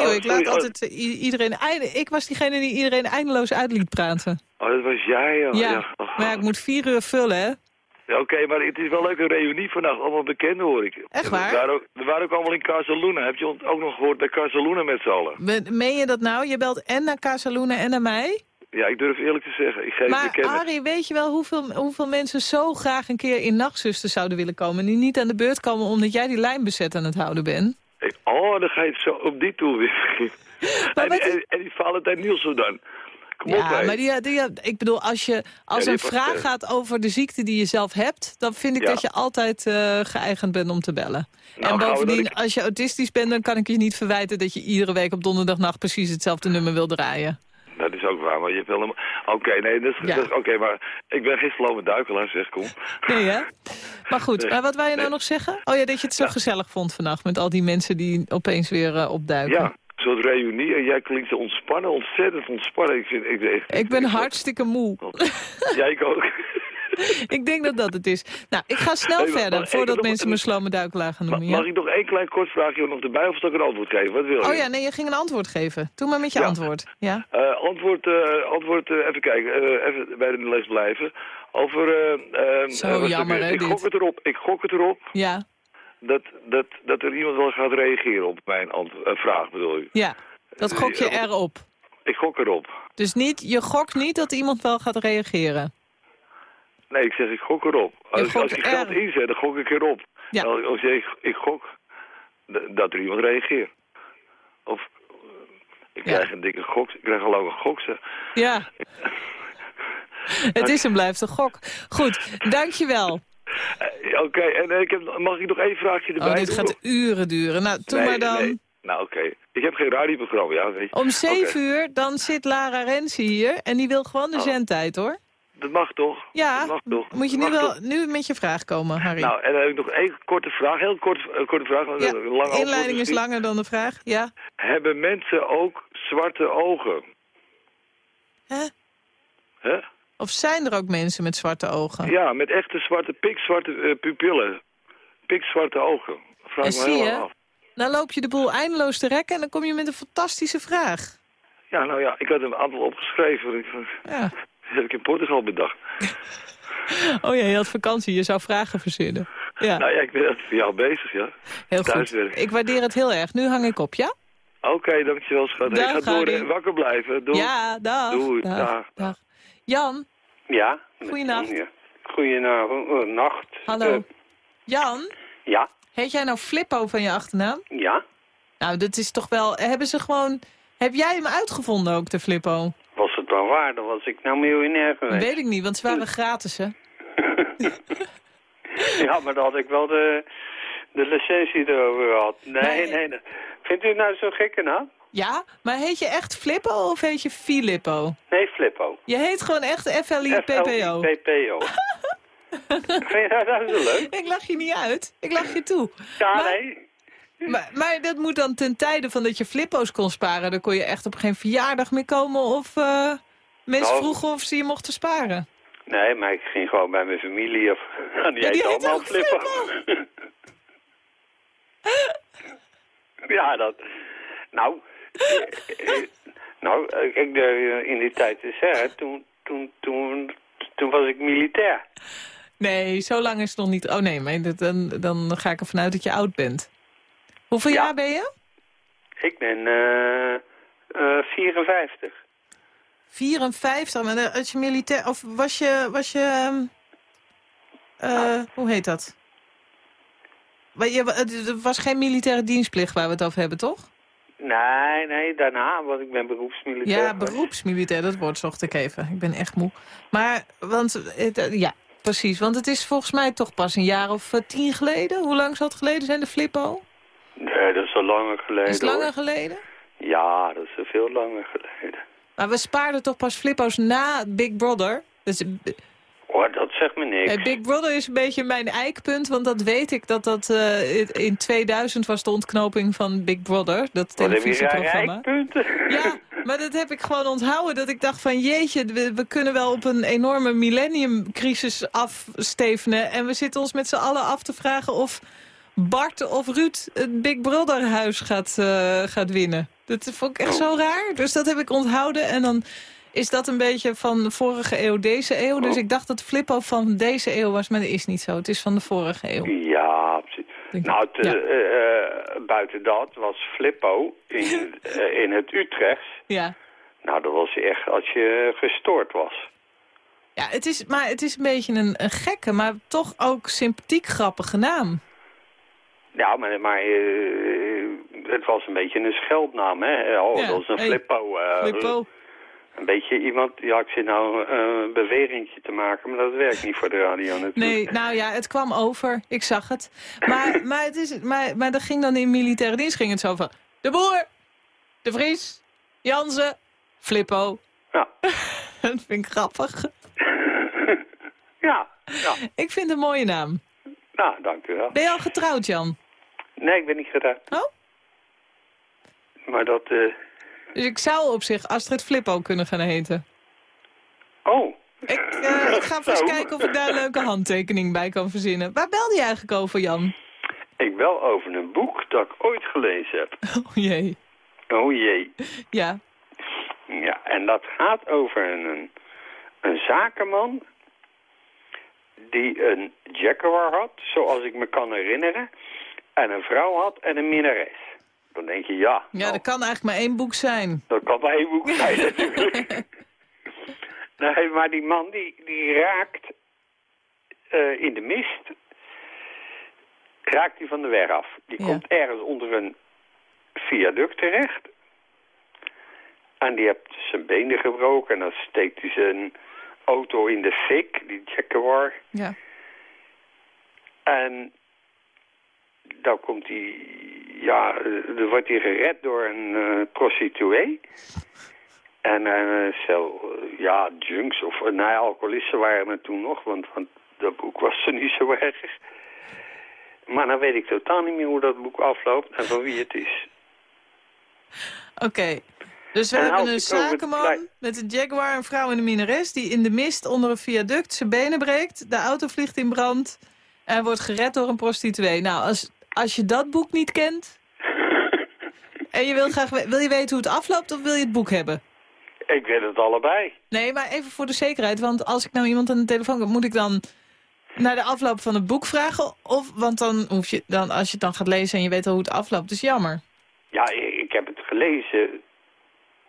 Oh,
ik laat
oh,
altijd eh, iedereen... Ik was diegene die iedereen eindeloos uit liet praten.
Oh, dat was jij, ja.
Ja,
Oh.
maar ja, ik moet vier uur vullen, hè?
Ja, Oké, maar het is wel leuk een reunie vannacht. Allemaal bekenden hoor ik.
Echt waar?
Waren ook, er waren ook allemaal in Casaluna. Heb je ook nog gehoord bij Casaluna met z'n allen?
Me- Meen je dat nou? Je belt en naar Casaluna en naar mij?
Ja, ik durf eerlijk te zeggen. Ik geef
Maar. Harry, weet je wel hoeveel, hoeveel mensen zo graag een keer in Nachtzuster zouden willen komen... en die niet aan de beurt komen omdat jij die lijn bezet aan het houden bent?
Oh, dan ga je het zo op die toer weer. En, die, en, en die Valentijn Nielsen dan. Kom op,
Ja, maar die, die, ik bedoel, als, je, als een vraag
sterk.
gaat over de ziekte die je zelf hebt... dan vind ik
Ja.
dat je altijd eh, geëigend bent om te bellen.
Nou,
en bovendien,
ik-
als je autistisch bent... dan kan ik je niet verwijten dat je iedere week op donderdagnacht... precies hetzelfde nummer wil draaien.
Dat is ook waar, maar je hebt helemaal... Oké, nee, dat is,
Ja.
oké, maar ik ben geen slome duikelaar, zeg, kom.
Nee, hè? Maar goed,
Nee.
maar wat wou je nou
Nee.
nog zeggen? Oh ja, dat je het zo gezellig vond vannacht... met al die mensen die opeens weer eh, opduiken.
Ja, een soort reunie. En jij klinkt ontspannen, ontzettend ontspannen. Ik, vind, ik, ik,
Ik ben hartstikke moe.
Jij ik ook.
ik denk dat dat het is. Nou, ik ga snel
Hey,
verder, voordat
nog-
mensen me slome duikelaar gaan noemen.
Mag ik nog één klein kort vraagje nog erbij of zal ik een antwoord geven? Wat wil je?
Oh ja, nee, je ging een antwoord geven. Doe maar met je
Ja.
antwoord. Ja?
Eh, antwoord, eh, antwoord eh, even kijken, even bij de les blijven. Over...
Zo jammer, hè,
Ik
dit.
gok het erop, ik gok het erop
Ja,
dat, dat, dat er iemand wel gaat reageren op mijn vraag, bedoel je?
ja. Dat gok je erop.
Ik gok erop.
Dus niet, je gokt niet dat iemand wel gaat reageren.
Nee, ik zeg ik gok erop. Als, als ik geld inzet, dan gok ik erop.
Ja.
Als, als ik, ik gok dat er iemand reageert. Of ik
Ja.
krijg een dikke gok, ik krijg een gok, zeg.
Ja. Het is en blijft een gok. Goed, dankjewel.
Eh, Oké, en ik heb, mag ik nog één vraagje erbij
Oh, dit
doen?
gaat uren duren. Nou, doe
Nee,
maar dan.
nee. Nou, oké. Ik heb geen radioprogramma, ja, weet je.
Om zeven uur, dan zit Lara Rensen hier. En die wil gewoon de
Oh.
zendtijd, hoor.
Dat mag toch?
Ja,
Dat mag toch?
moet je nu wel
toch?
nu met je vraag komen, Harry.
Nou, en dan heb ik nog één korte vraag, heel kort, eh, korte vraag.
ja, inleiding is langer dan de vraag. Ja.
Hebben mensen ook zwarte ogen?
Hè?
Hè?
Of zijn er ook mensen met zwarte ogen?
Ja, met echte zwarte, pikzwarte eh, pupillen. Pikzwarte ogen. Vraag
En
me
zie je?
af.
Dan loop je de boel eindeloos te rekken en dan kom je met een fantastische vraag.
Ja, nou ja, ik had een aantal opgeschreven.
Ja.
Dat heb ik in Portugal bedacht.
Oh ja, je had vakantie, je zou vragen verzinnen. Ja,
Nou ja, ik ben voor jou bezig, ja.
heel goed. Ik waardeer het heel erg. Nu hang ik op, ja?
Oké, dankjewel schat.
Dag,
ik ga door en wakker blijven. Doei.
Ja, dag.
Doei,
dag,
dag.
dag. Jan,
Ja.
Goeienacht.
Ja. Goedenavond, oh, nacht.
hallo.
Eh,
Jan,
ja,
heet jij nou Flippo van je achternaam?
ja.
Nou, dat is toch wel... Hebben ze gewoon... Heb jij hem uitgevonden ook, de Flippo?
Het dan waar? Dan was ik nou miljonair geweest.
Weet ik niet, want ze waren gratis, hè?
Ja, maar dan had ik wel de, de licentie erover gehad. Nee,
Nee.
nee. Vindt u het nou zo gekke naam?
Ja, maar heet je echt Flippo of heet je Filippo?
Nee, Flippo.
Je heet gewoon echt F-L-I-P-P-O.
F-L-I-P-P-O. Vind je dat nou zo leuk?
Ik lach je niet uit. Ik lach je toe.
Ja,
Maar-
nee.
Maar, maar dat moet dan ten tijde van dat je flippo's kon sparen. Dan kon je echt op geen verjaardag meer komen of eh, mensen
Nou.
vroegen of ze je mochten sparen.
Nee, maar ik ging gewoon bij mijn familie of... En die
Ja, die
allemaal
ook
Flippo. ja, dat... Nou... eh, nou, eh, kijk, in die tijd is hè, toen, toen, toen, toen was ik militair.
Nee, zo lang is het nog niet. Oh nee, maar dan, dan ga ik ervan uit dat je oud bent. Hoeveel jaar ben je?
Ik ben eh, 54.
54. Maar als je militair... Of was je... Was je ehm, eh, Hoe heet dat? Maar je, het was geen militaire dienstplicht waar we het over hebben, toch?
Nee, nee, daarna, want ik ben beroepsmilitair.
Ja, beroepsmilitair, dat woord zocht ik even. Ik ben echt moe. Maar, want, eh, ja, precies. Want het is volgens mij toch pas een jaar of eh, tien geleden. Hoe lang zal het geleden zijn, de Flippo?
Nee, dat is al langer geleden.
Is het langer
hoor.
geleden?
Ja, dat is al veel langer geleden.
Maar we spaarden toch pas Flippo's na Big Brother? Dus, eh,
Hoor, dat zegt me niks.
eh, Big Brother is een beetje mijn eikpunt, want dat weet ik dat dat eh, in- in 2000 was de ontknoping van Big Brother, dat televisieprogramma. Ja, maar dat heb ik gewoon onthouden. Dat ik dacht van jeetje, we, we kunnen wel op een enorme millenniumcrisis afstevenen. En we zitten ons met z'n allen af te vragen of Bart of Ruud het Big Brother huis gaat, eh, gaat winnen. Dat vond ik echt zo raar. Dus dat heb ik onthouden. En dan is dat een beetje van de vorige eeuw, deze eeuw. Dus ik dacht dat Flippo van deze eeuw was, maar dat is niet zo. Het is van de vorige eeuw.
Ja, precies. Nou, te-
Ja.
eh, eh, buiten dat was Flippo in, in het Utrechts.
Ja.
Nou, dat was echt als je gestoord was.
Ja, het is, maar het is een beetje een, een gekke, maar toch ook sympathiek grappige naam.
Ja, maar, maar eh, het was een beetje een scheldnaam, hè? Oh,
Ja,
dat is een
hey,
Flippo. eh,
Flippo.
Een beetje iemand, ja, ik zit nou een beweringje te maken, maar dat werkt niet voor de radio natuurlijk.
Nee, nou ja, het kwam over. Ik zag het. Maar, maar, het is, maar, maar dat ging dan in militaire dienst ging het zo van... De Boer, De Vries, Jansen, Flippo.
Ja.
dat vind ik grappig.
Ja, ja.
Ik vind het een mooie naam.
Nou, dank u wel.
Ben je al getrouwd, Jan?
Nee, ik ben niet getrouwd.
Oh?
Maar dat, eh,
Dus ik zou op zich Astrid Flippo kunnen gaan heten.
oh.
Ik, eh, ik ga even eens
Zo.
kijken of ik daar een leuke handtekening bij kan verzinnen. Waar belde je eigenlijk over, Jan?
Ik bel over een boek dat ik ooit gelezen heb.
Oh jee.
Oh jee.
Ja.
Ja, en dat gaat over een, een, een zakenman die een Jaguar had, zoals ik me kan herinneren, en een vrouw had en een minnares. Dan denk je, ja,
Ja, er kan eigenlijk maar één boek zijn.
dat kan bij een boek zijn natuurlijk. nee, maar die man die, die raakt eh, in de mist, raakt hij van de weg af. Die
Ja.
komt ergens onder een viaduct terecht. En die heeft zijn benen gebroken en dan steekt hij zijn auto in de fik, die Jaguar.
Ja.
En dan komt hij, ja, dan wordt hij gered door een eh, prostituee. En zo, eh, ja, junks of, eh, nou ja, alcoholisten waren er toen nog, want, want dat boek was er niet zo erg. Maar dan weet ik totaal niet meer hoe dat boek afloopt en van wie het is.
Oké. Dus we
En
hebben een zakenman met een Jaguar, een vrouw en een minnares... die in de mist onder een viaduct zijn benen breekt. De auto vliegt in brand en wordt gered door een prostituee. Nou, als, als je dat boek niet kent... en je wil graag wil je weten hoe het afloopt of wil je het boek hebben?
Ik weet het allebei.
Nee, maar even voor de zekerheid. Want als ik nou iemand aan de telefoon heb, moet ik dan naar de afloop van het boek vragen? Of, want dan hoef je, dan, als je het dan gaat lezen en je weet al hoe het afloopt, is jammer.
Ja, ik heb het gelezen.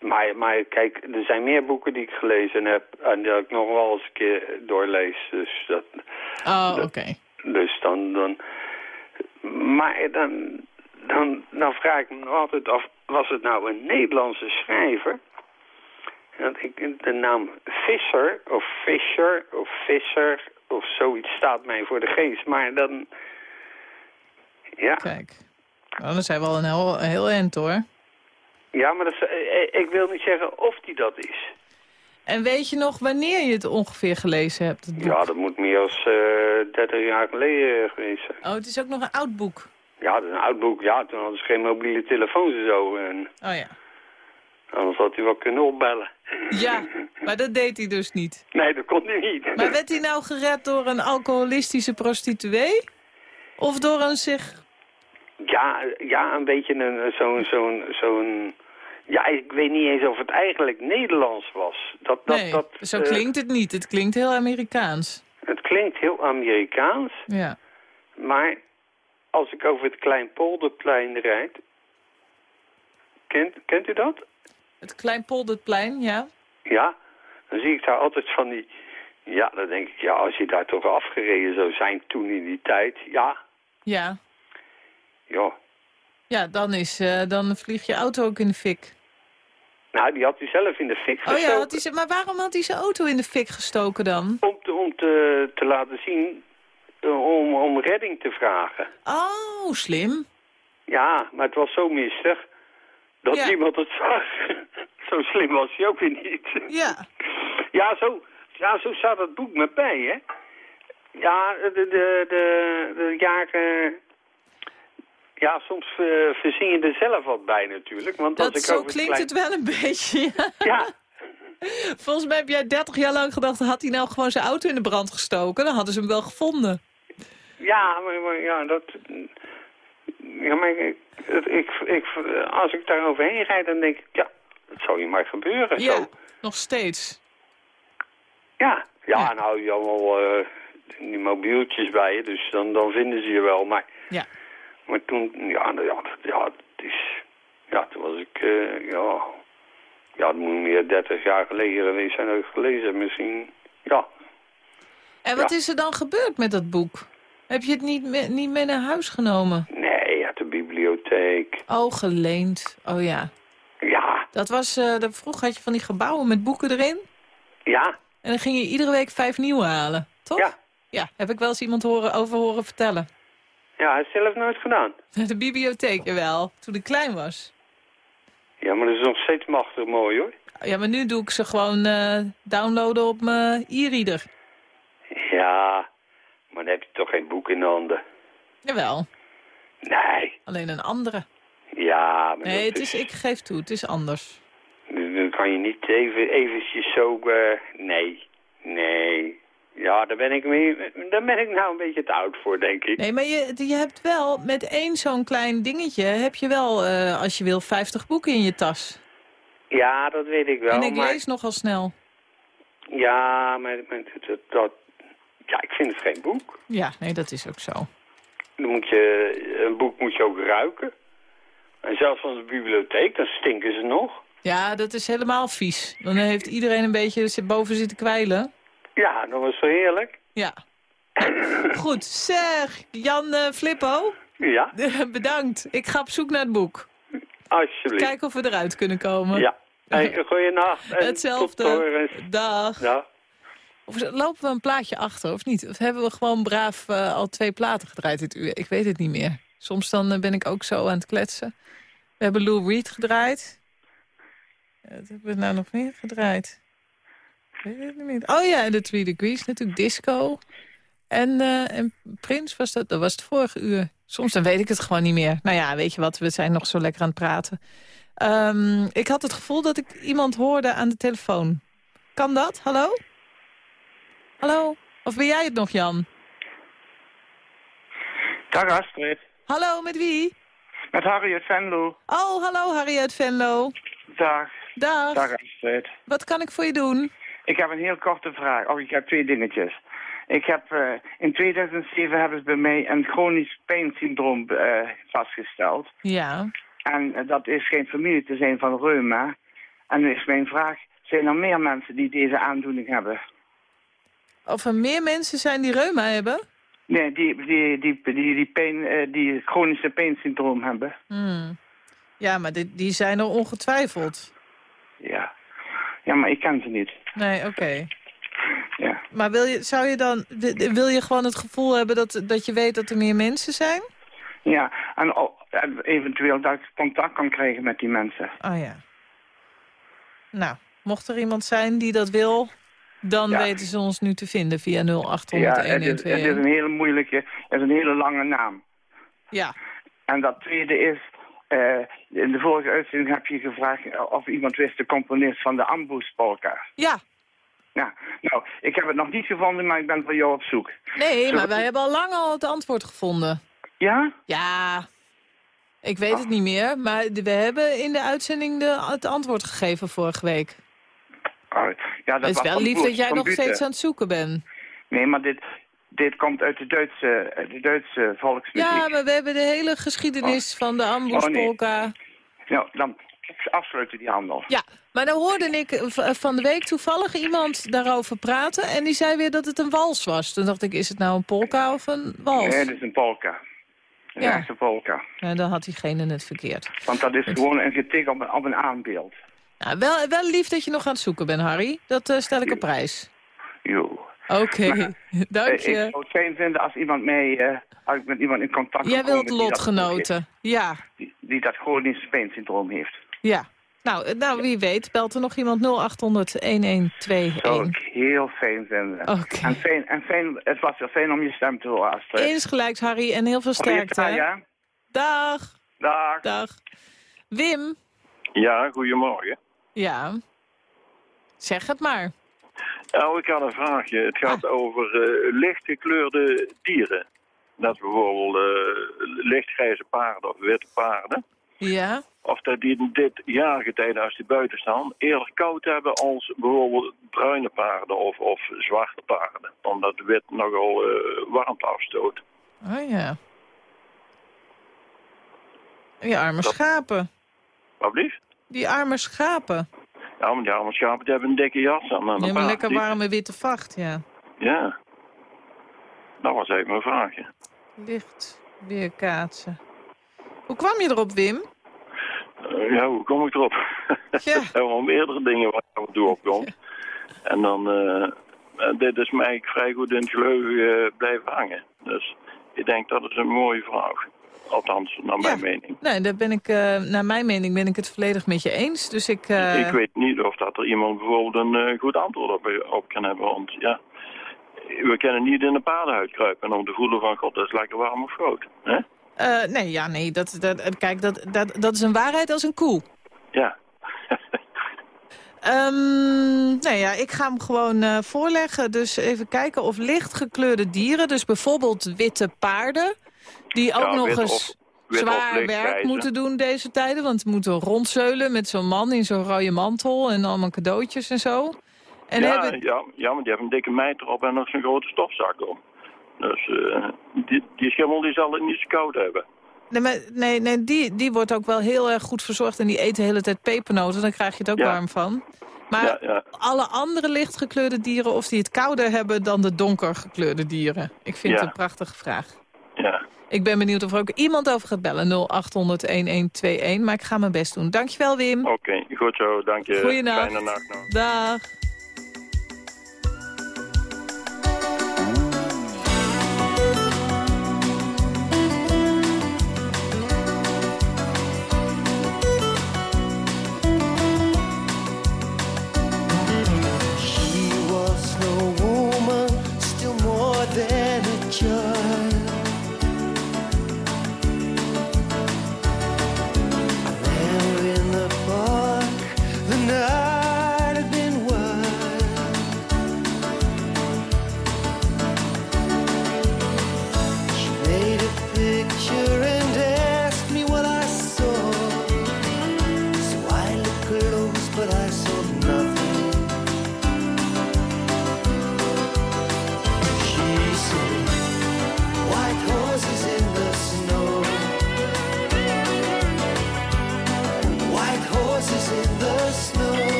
Maar, maar kijk, er zijn meer boeken die ik gelezen heb en die ik nog wel eens een keer doorlees. Dus, dat,
Oh, oké.
dus dan, dan... Maar dan, dan, dan vraag ik me altijd af, was het nou een Nederlandse schrijver? De naam Visser of Fischer of Visser of zoiets staat mij voor de geest. Maar dan... Ja.
Kijk. Oh, dan zijn we al een heel, een heel eind, hoor.
Ja, maar dat is, eh, ik wil niet zeggen of die dat is.
En weet je nog wanneer je het ongeveer gelezen hebt? Het?
Ja, dat moet meer dan uh, 30 jaar geleden geweest zijn.
Oh, het is ook nog een oud boek.
Ja, dat is een oud boek. Ja, toen hadden ze geen mobiele telefoons en zo. En
Oh ja.
anders had hij wel kunnen opbellen.
Ja, maar dat deed hij dus niet.
Nee, dat kon hij niet.
Maar werd hij nou gered door een alcoholistische prostituee? Of door een zich...
Ja, ja een beetje een, zo'n... zo'n zo'n ja, ik weet niet eens of het eigenlijk Nederlands was. Dat, dat,
nee,
dat,
zo
uh,
klinkt het niet. Het klinkt heel Amerikaans.
Het klinkt heel Amerikaans.
Ja.
Maar als ik over het Kleinpolderplein rijd... Kent, kent u dat?
Het Kleinpolderplein, ja.
Ja, dan zie ik daar altijd van die... Ja, dan denk ik, ja, als je daar toch afgereden zou zijn toen in die tijd... Ja,
Ja.
ja.
Ja, dan, is, eh, dan vliegt je auto ook in de fik.
Nou, die had hij zelf in de fik
Oh ja,
gestoken.
had hij, ze- maar waarom had hij zijn auto in de fik gestoken dan?
Om, te, om te, te laten zien, eh, om, om redding te vragen.
Oh, slim.
Ja, maar het was zo mistig dat
Ja.
niemand het zag. zo slim was hij ook weer niet.
Ja.
Ja, zo, ja, zo staat het boek me bij, hè. Ja, de, de, de, de jaren... Ja, soms eh, verzin je er zelf wat bij natuurlijk. Want als
Dat,
ik
zo klinkt
klein-
het wel een beetje. ja.
Ja,
Volgens mij heb jij 30 jaar lang gedacht, had hij nou gewoon zijn auto in de brand gestoken? Dan hadden ze hem wel gevonden.
ja, maar, maar ja, dat... Ja, maar ik, ik, ik, als ik daar overheen rijd, dan denk ik, ja, dat zou je maar gebeuren.
Ja,
Zo.
nog steeds.
Ja, ja,
Ja.
nou, je allemaal eh, die mobieltjes bij je, dus dan, dan vinden ze je wel. Maar,
Ja.
Maar toen, ja, nou, ja, dat, ja, het is, ja, toen was ik, eh, ja, ja, het moet meer 30 jaar geleden geweest zijn dat ik gelezen misschien, ja.
En wat
Ja.
is er dan gebeurd met dat boek? Heb je het niet, me- niet mee naar huis genomen?
Nee, uit de bibliotheek.
Oh, geleend. Oh ja.
Ja,
Dat was, dat, vroeger had je van die gebouwen met boeken erin.
ja,
En dan ging je iedere week vijf nieuwe halen, toch?
ja.
Ja, heb ik wel eens iemand horen, over horen vertellen.
Ja, hij heeft zelf nooit gedaan.
De bibliotheek, jawel. Toen ik klein was.
Ja, maar dat is nog steeds machtig mooi, hoor.
Ja, maar nu doe ik ze gewoon eh, downloaden op mijn e-reader.
Ja, maar dan heb je toch geen boek in de handen.
Jawel,
Nee,
alleen een andere.
ja, maar
Nee, het is, ik geef toe, het is anders.
Dan dan kan je niet even eventjes zo... eh, nee, nee. Ja, daar ben, ik mee, daar ben ik nou een beetje te oud voor, denk ik.
Nee, maar je, je hebt wel met één zo'n klein dingetje... heb je wel, eh, als je wil, 50 boeken in je tas.
Ja, dat weet ik wel.
en ik
maar,
lees nogal snel.
Ja, maar, dat, dat, ja, ik vind het geen boek.
Ja, nee, dat is ook zo.
Dan moet je, een boek moet je ook ruiken. En zelfs van de bibliotheek, dan stinken ze nog.
Ja, dat is helemaal vies. Dan heeft iedereen een beetje boven zitten kwijlen.
Ja, dat was zo heerlijk.
Ja. Goed, zeg, Jan eh, Flippo,
Ja,
bedankt. Ik ga op zoek naar het boek.
alsjeblieft.
Kijken of we eruit kunnen komen.
Ja. Hey, goeienacht. En
Hetzelfde. Dag.
Ja.
Of lopen we een plaatje achter, of niet? Of hebben we gewoon braaf eh, al twee platen gedraaid dit uur? Ik weet het niet meer. Soms dan eh, ben ik ook zo aan het kletsen. We hebben Lou Reed gedraaid. Ja, Wat hebben we nou nog meer gedraaid? Ik weet het niet meer. Oh ja, de Three Degrees, natuurlijk disco. En, eh, en Prins was dat, dat was het vorige uur. Soms dan weet ik het gewoon niet meer. Nou ja, weet je wat, we zijn nog zo lekker aan het praten. Ehm, ik had het gevoel dat ik iemand hoorde aan de telefoon. Kan dat? Hallo? Hallo? Of ben jij het nog, Jan?
Dag Astrid,
Hallo, met wie?
met Harry uit Venlo.
Oh, hallo Harry uit Venlo.
Dag.
Dag.
Dag Astrid.
Wat kan ik voor je doen?
Ik heb een heel korte vraag. Oh, ik heb twee dingetjes. Ik heb, eh, in 2007 hebben ze bij mij een chronisch pijnsyndroom eh, vastgesteld.
Ja.
En eh, dat is geen familie te zijn van reuma. En nu is mijn vraag, zijn er meer mensen die deze aandoening hebben?
Of er meer mensen zijn die reuma hebben?
Nee, die, die, die, die, die, pijn, die chronische pijnsyndroom hebben.
Hmm. Ja, maar die, die zijn er ongetwijfeld.
Ja. Ja, maar ik ken ze niet.
Nee, oké.
Ja.
Maar wil je, zou je dan, wil je gewoon het gevoel hebben dat, dat je weet dat er meer mensen zijn?
Ja, en eventueel dat ik contact kan krijgen met die mensen.
Oh ja. Nou, mocht er iemand zijn die dat wil, dan
Ja.
weten ze ons nu te vinden via 0800
Ja, het is, het is een hele moeilijke, het is een hele lange naam.
Ja.
En dat tweede is, eh, in de vorige uitzending heb je gevraagd of iemand wist de componist van de Amboes polka.
Ja.
Ja, nou, ik heb het nog niet gevonden, maar ik ben voor jou op zoek.
Nee, maar wij hebben al lang al het antwoord gevonden.
Ja?
Ja, ik weet het niet meer, maar we hebben in de uitzending de, het antwoord gegeven vorige week.
Oh, ja, dat
het is
was
wel lief dat jij nog steeds aan het zoeken bent.
Nee, maar dit, dit komt uit de Duitse, uit de Duitse volksmuziek.
Ja, maar we hebben de hele geschiedenis van de
Oh, nee. Nou, dan afsluiten die handel.
Ja, maar dan hoorde ik eh, van de week toevallig iemand daarover praten... en die zei weer dat het een wals was. Toen dacht ik, is het nou een polka of een wals?
Nee, dat is een polka. Een
Ja.
echte polka.
Ja, dan had diegene het verkeerd.
Want dat is gewoon een getik op een, op een aanbeeld.
Nou, wel, wel lief dat je nog aan het zoeken bent, Harry. Dat eh, stel ik op prijs. Oké, dank
Eh, Ik
je.
zou het fijn vinden als iemand mij, eh, als ik met iemand in contact
Jij wilt
die dat
lotgenoten. Ja,
heeft, Die, die dat chronisch pijnsyndroom heeft.
ja. Nou, eh, nou, wie weet, belt er nog iemand 0800
Zou
1121.
ik heel fijn vinden.
Oké.
En, fijn, en fijn, het was wel fijn om je stem te horen, Astrid.
Insgelijks, Harry, en heel veel sterkte.
Ja,
hè?
ja.
Dag.
Dag.
Dag. Wim.
Ja, goedemorgen.
Ja. Zeg het maar.
Nou, ik had een vraagje. Het gaat over eh, lichtgekleurde dieren. Dat is bijvoorbeeld eh, lichtgrijze paarden of witte paarden.
Ja.
Of dat die in dit jaargetijde, als die buiten staan, eerder koud hebben als bijvoorbeeld bruine paarden of, of zwarte paarden. Omdat de wit nogal eh, warmte afstoot.
Oh ja. Die arme schapen.
Wat lief?
Die arme schapen.
Ja, maar die arme schapen die hebben een dikke jas aan. en
Ja, maar lekker warme witte vacht, ja.
Ja. Dat was even mijn vraagje.
Licht weerkaatsen. Hoe kwam je erop, Wim?
Eh, ja, hoe kom ik erop? er zijn wel meerdere dingen waar toe op komt. En dan, eh, eh, dit is mij eigenlijk vrij goed in het geheugen eh, blijven hangen. Dus ik denk dat is een mooie vraag. Althans, naar mijn mening.
Nee, daar ben ik, eh, naar mijn mening ben ik het volledig met je eens. Dus ik... eh,
Ik weet niet of dat er iemand bijvoorbeeld een eh, goed antwoord op, op kan hebben. Want ja, we kunnen niet in de paardenhuid kruipen om te voelen van god, dat is lekker warm of groot. Hè?
nee, ja, nee, dat, dat, kijk, dat, dat, dat is een waarheid als een koe.
Ja.
Ehm nou ja, ik ga hem gewoon eh, voorleggen. Dus even kijken of lichtgekleurde dieren, dus bijvoorbeeld witte paarden... die ook
Ja,
nog eens zwaar werk moeten doen deze tijden. Want ze moeten rondzeulen met zo'n man in zo'n rode mantel... en allemaal cadeautjes en zo. En
ja,
hebben,
ja, ja, maar die hebben een dikke mijter op en nog zo'n grote stofzak om. Dus eh, die, die schimmel die zal het niet zo koud hebben.
Nee, maar, nee, nee die, die wordt ook wel heel erg goed verzorgd... en die eten de hele tijd pepernoten, dan krijg je het ook
Ja.
warm van. Maar
Ja, ja.
alle andere lichtgekleurde dieren... of die het kouder hebben dan de donkergekleurde dieren? Ik vind het een prachtige vraag.
Ja.
Ik ben benieuwd of er ook iemand over gaat bellen. 0800-1121, maar ik ga mijn best doen. Dankjewel, Wim.
Oké, goed zo, dank je.
Goeienacht.
Fijne nacht nog.
Dag.
Just.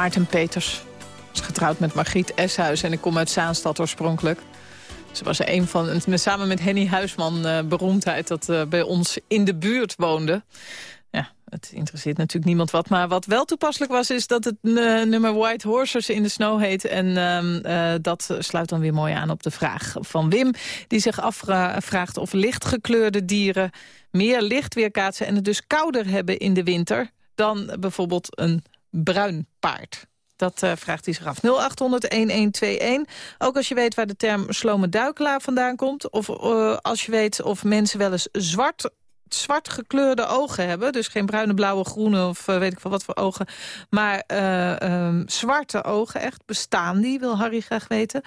Maarten Peters. is getrouwd met Margriet Eshuis en ik kom uit Zaanstad oorspronkelijk. Ze was een van, samen met Henny Huisman, uh, beroemdheid... dat uh, bij ons in de buurt woonde. Ja, het interesseert natuurlijk niemand wat. Maar wat wel toepasselijk was, is dat het uh, nummer White Horses in the Snow heet. En uh, dat sluit dan weer mooi aan op de vraag van Wim. Die zich afvraagt of lichtgekleurde dieren meer licht weerkaatsen... en het dus kouder hebben in de winter dan bijvoorbeeld een bruin paard. Dat uh, vraagt hij zich af. 0800-1121. Ook als je weet waar de term slome duikelaar vandaan komt. Of uh, als je weet of mensen wel eens zwart zwart gekleurde ogen hebben. Dus geen bruine, blauwe, groene of uh, weet ik wel wat voor ogen. Maar um, zwarte ogen echt. Bestaan die, wil Harry graag weten.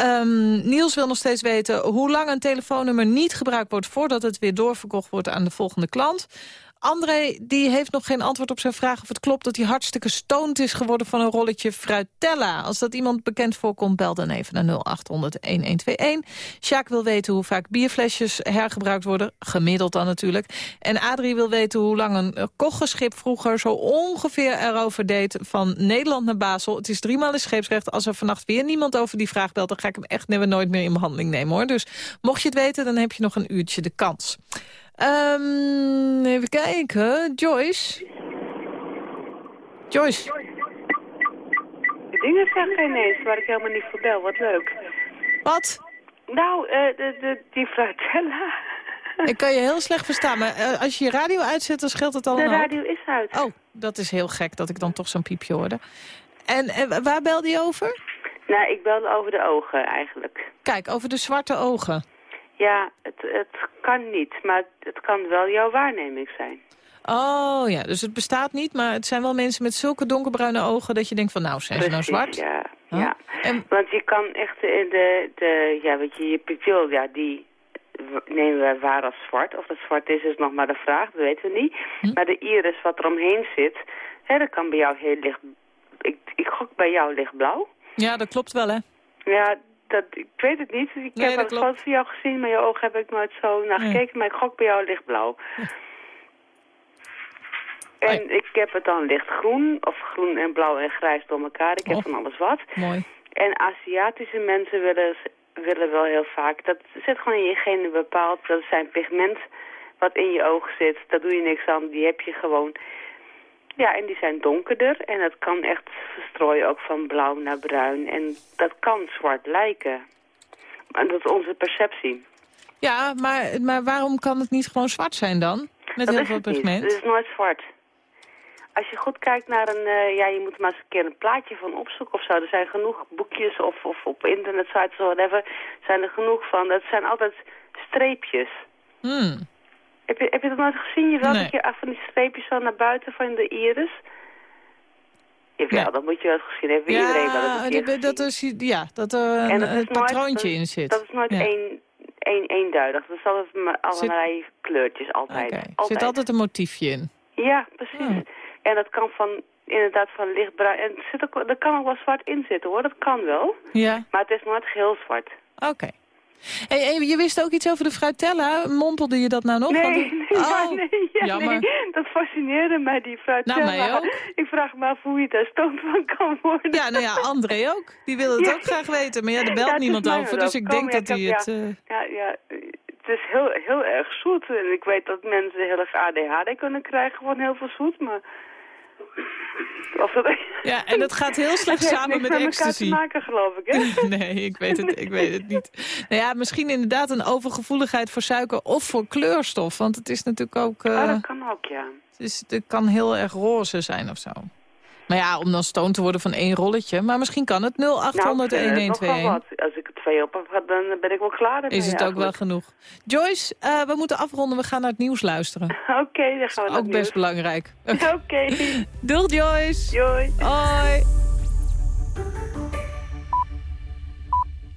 Um, Niels wil nog steeds weten hoe lang een telefoonnummer niet gebruikt wordt... voordat het weer doorverkocht wordt aan de volgende klant. André die heeft nog geen antwoord op zijn vraag of het klopt... dat hij hartstikke stoned is geworden van een rolletje fruitella. Als dat iemand bekend voorkomt, bel dan even naar 0800-1121. Sjaak wil weten hoe vaak bierflesjes hergebruikt worden. Gemiddeld dan natuurlijk. En Adrie wil weten hoe lang een koggenschip vroeger... zo ongeveer erover deed van Nederland naar Basel. Het is driemaal in scheepsrecht. Als er vannacht weer niemand over die vraag belt... dan ga ik hem echt never nooit meer in behandeling nemen. hoor. Dus mocht je het weten, dan heb je nog een uurtje de kans. Um, even kijken. Joyce? Joyce?
Dingen zeggen ineens waar ik helemaal niet voor bel. Wat leuk.
Wat?
Nou, uh, de, de, die fratella.
Ik kan je heel slecht verstaan, maar uh, als je je radio uitzet, dan scheelt het al
De radio is uit.
Oh, dat is heel gek dat ik dan toch zo'n piepje hoorde. En uh, waar belde je over?
Nou, ik belde over de ogen eigenlijk.
Kijk, over de zwarte ogen.
Ja, het, het kan niet, maar het kan wel jouw waarneming zijn.
Oh ja, dus het bestaat niet, maar het zijn wel mensen met zulke donkerbruine ogen... dat je denkt van nou, zijn ze nou zwart?
ja. ja. En... Want je kan echt in de, de ja, weet je, je pupil, ja, die nemen we waar als zwart. Of dat zwart is, is nog maar de vraag, dat weten we niet. Hm? Maar de iris wat er omheen zit, hè, dat kan bij jou heel licht... Ik, ik gok bij jou lichtblauw.
Ja, dat klopt wel, hè?
Ja, dat, ik weet het niet. Ik
nee,
heb wel een foto van jou gezien, maar je ogen heb ik nooit zo naar gekeken. Nee. Maar ik gok bij jou lichtblauw. Ja. En ik heb het dan lichtgroen, of groen en blauw en grijs door elkaar. Ik heb oh. van alles wat.
Mooi.
En Aziatische mensen willen, willen wel heel vaak, dat zit gewoon in je genen bepaald. Dat zijn pigment wat in je oog zit. Daar doe je niks aan, die heb je gewoon. Ja, en die zijn donkerder en het kan echt verstrooien ook van blauw naar bruin. En dat kan zwart lijken. En dat is onze perceptie.
Ja, maar, maar waarom kan het niet gewoon zwart zijn dan? Met
dat
heel veel pigment?
Het is nooit zwart. Als je goed kijkt naar een... Uh, ja, je moet maar eens een keer een plaatje van opzoeken of zo. Er zijn genoeg boekjes of, of op internetsites of whatever. zijn er genoeg van. Dat zijn altijd streepjes.
Hmm.
Heb je, heb je dat nooit gezien? Je wel nee. dat je van die streepjes zo naar buiten van de iris? Ja, nee. dat moet je wel eens gezien hebben.
Ja,
Iedereen wel eens
die, dat is, ja, dat er een,
dat
een patroontje
nooit,
in zit.
Dat is nooit
ja.
één, één, eenduidig. Dat is altijd allerlei zit... kleurtjes, altijd.
Okay.
altijd.
zit altijd een motiefje in.
Ja, precies. En dat kan van, inderdaad van lichtbruin... En er, zit ook, er kan ook wel zwart in zitten, hoor. Dat kan wel.
Ja.
Maar het is nooit geheel zwart.
Oké. Okay. Hey, hey, je wist ook iets over de fruitella. Mompelde je dat nou nog?
Nee,
Want... oh,
ja, nee, ja,
jammer.
nee, dat fascineerde mij, die fruitella.
Nou, mij ook.
Ik vraag me af hoe je daar stoom van kan worden.
Ja, nou ja, André ook. Die wil het ja. ook graag weten. Maar ja, er belt
ja,
niemand over, dus ik denk dat hij het...
Uh... Ja, ja, het is heel, heel erg zoet. En ik weet dat mensen heel erg ADHD kunnen krijgen van heel veel zoet, maar... Dat...
Ja, en het gaat heel slecht samen
met,
ecstasy.
te maken, geloof ik, hè?
nee, ik weet, het, ik weet het niet. Nou ja, misschien inderdaad een overgevoeligheid voor suiker of voor kleurstof. Want het is natuurlijk ook... Uh,
oh, dat kan ook, ja.
Het, is, het kan heel erg roze zijn of zo. Maar ja, om dan stoon te worden van één rolletje. Maar misschien kan het 0800
nou,
1121.
Als ik het twee op heb, dan ben ik wel klaar.
Is het ook wel genoeg. Joyce, uh, we moeten afronden. We gaan naar het nieuws luisteren.
Oké, okay, dan gaan we naar
Ook best belangrijk.
Oké. Okay.
Doeg Joyce.
Doei.
Hoi.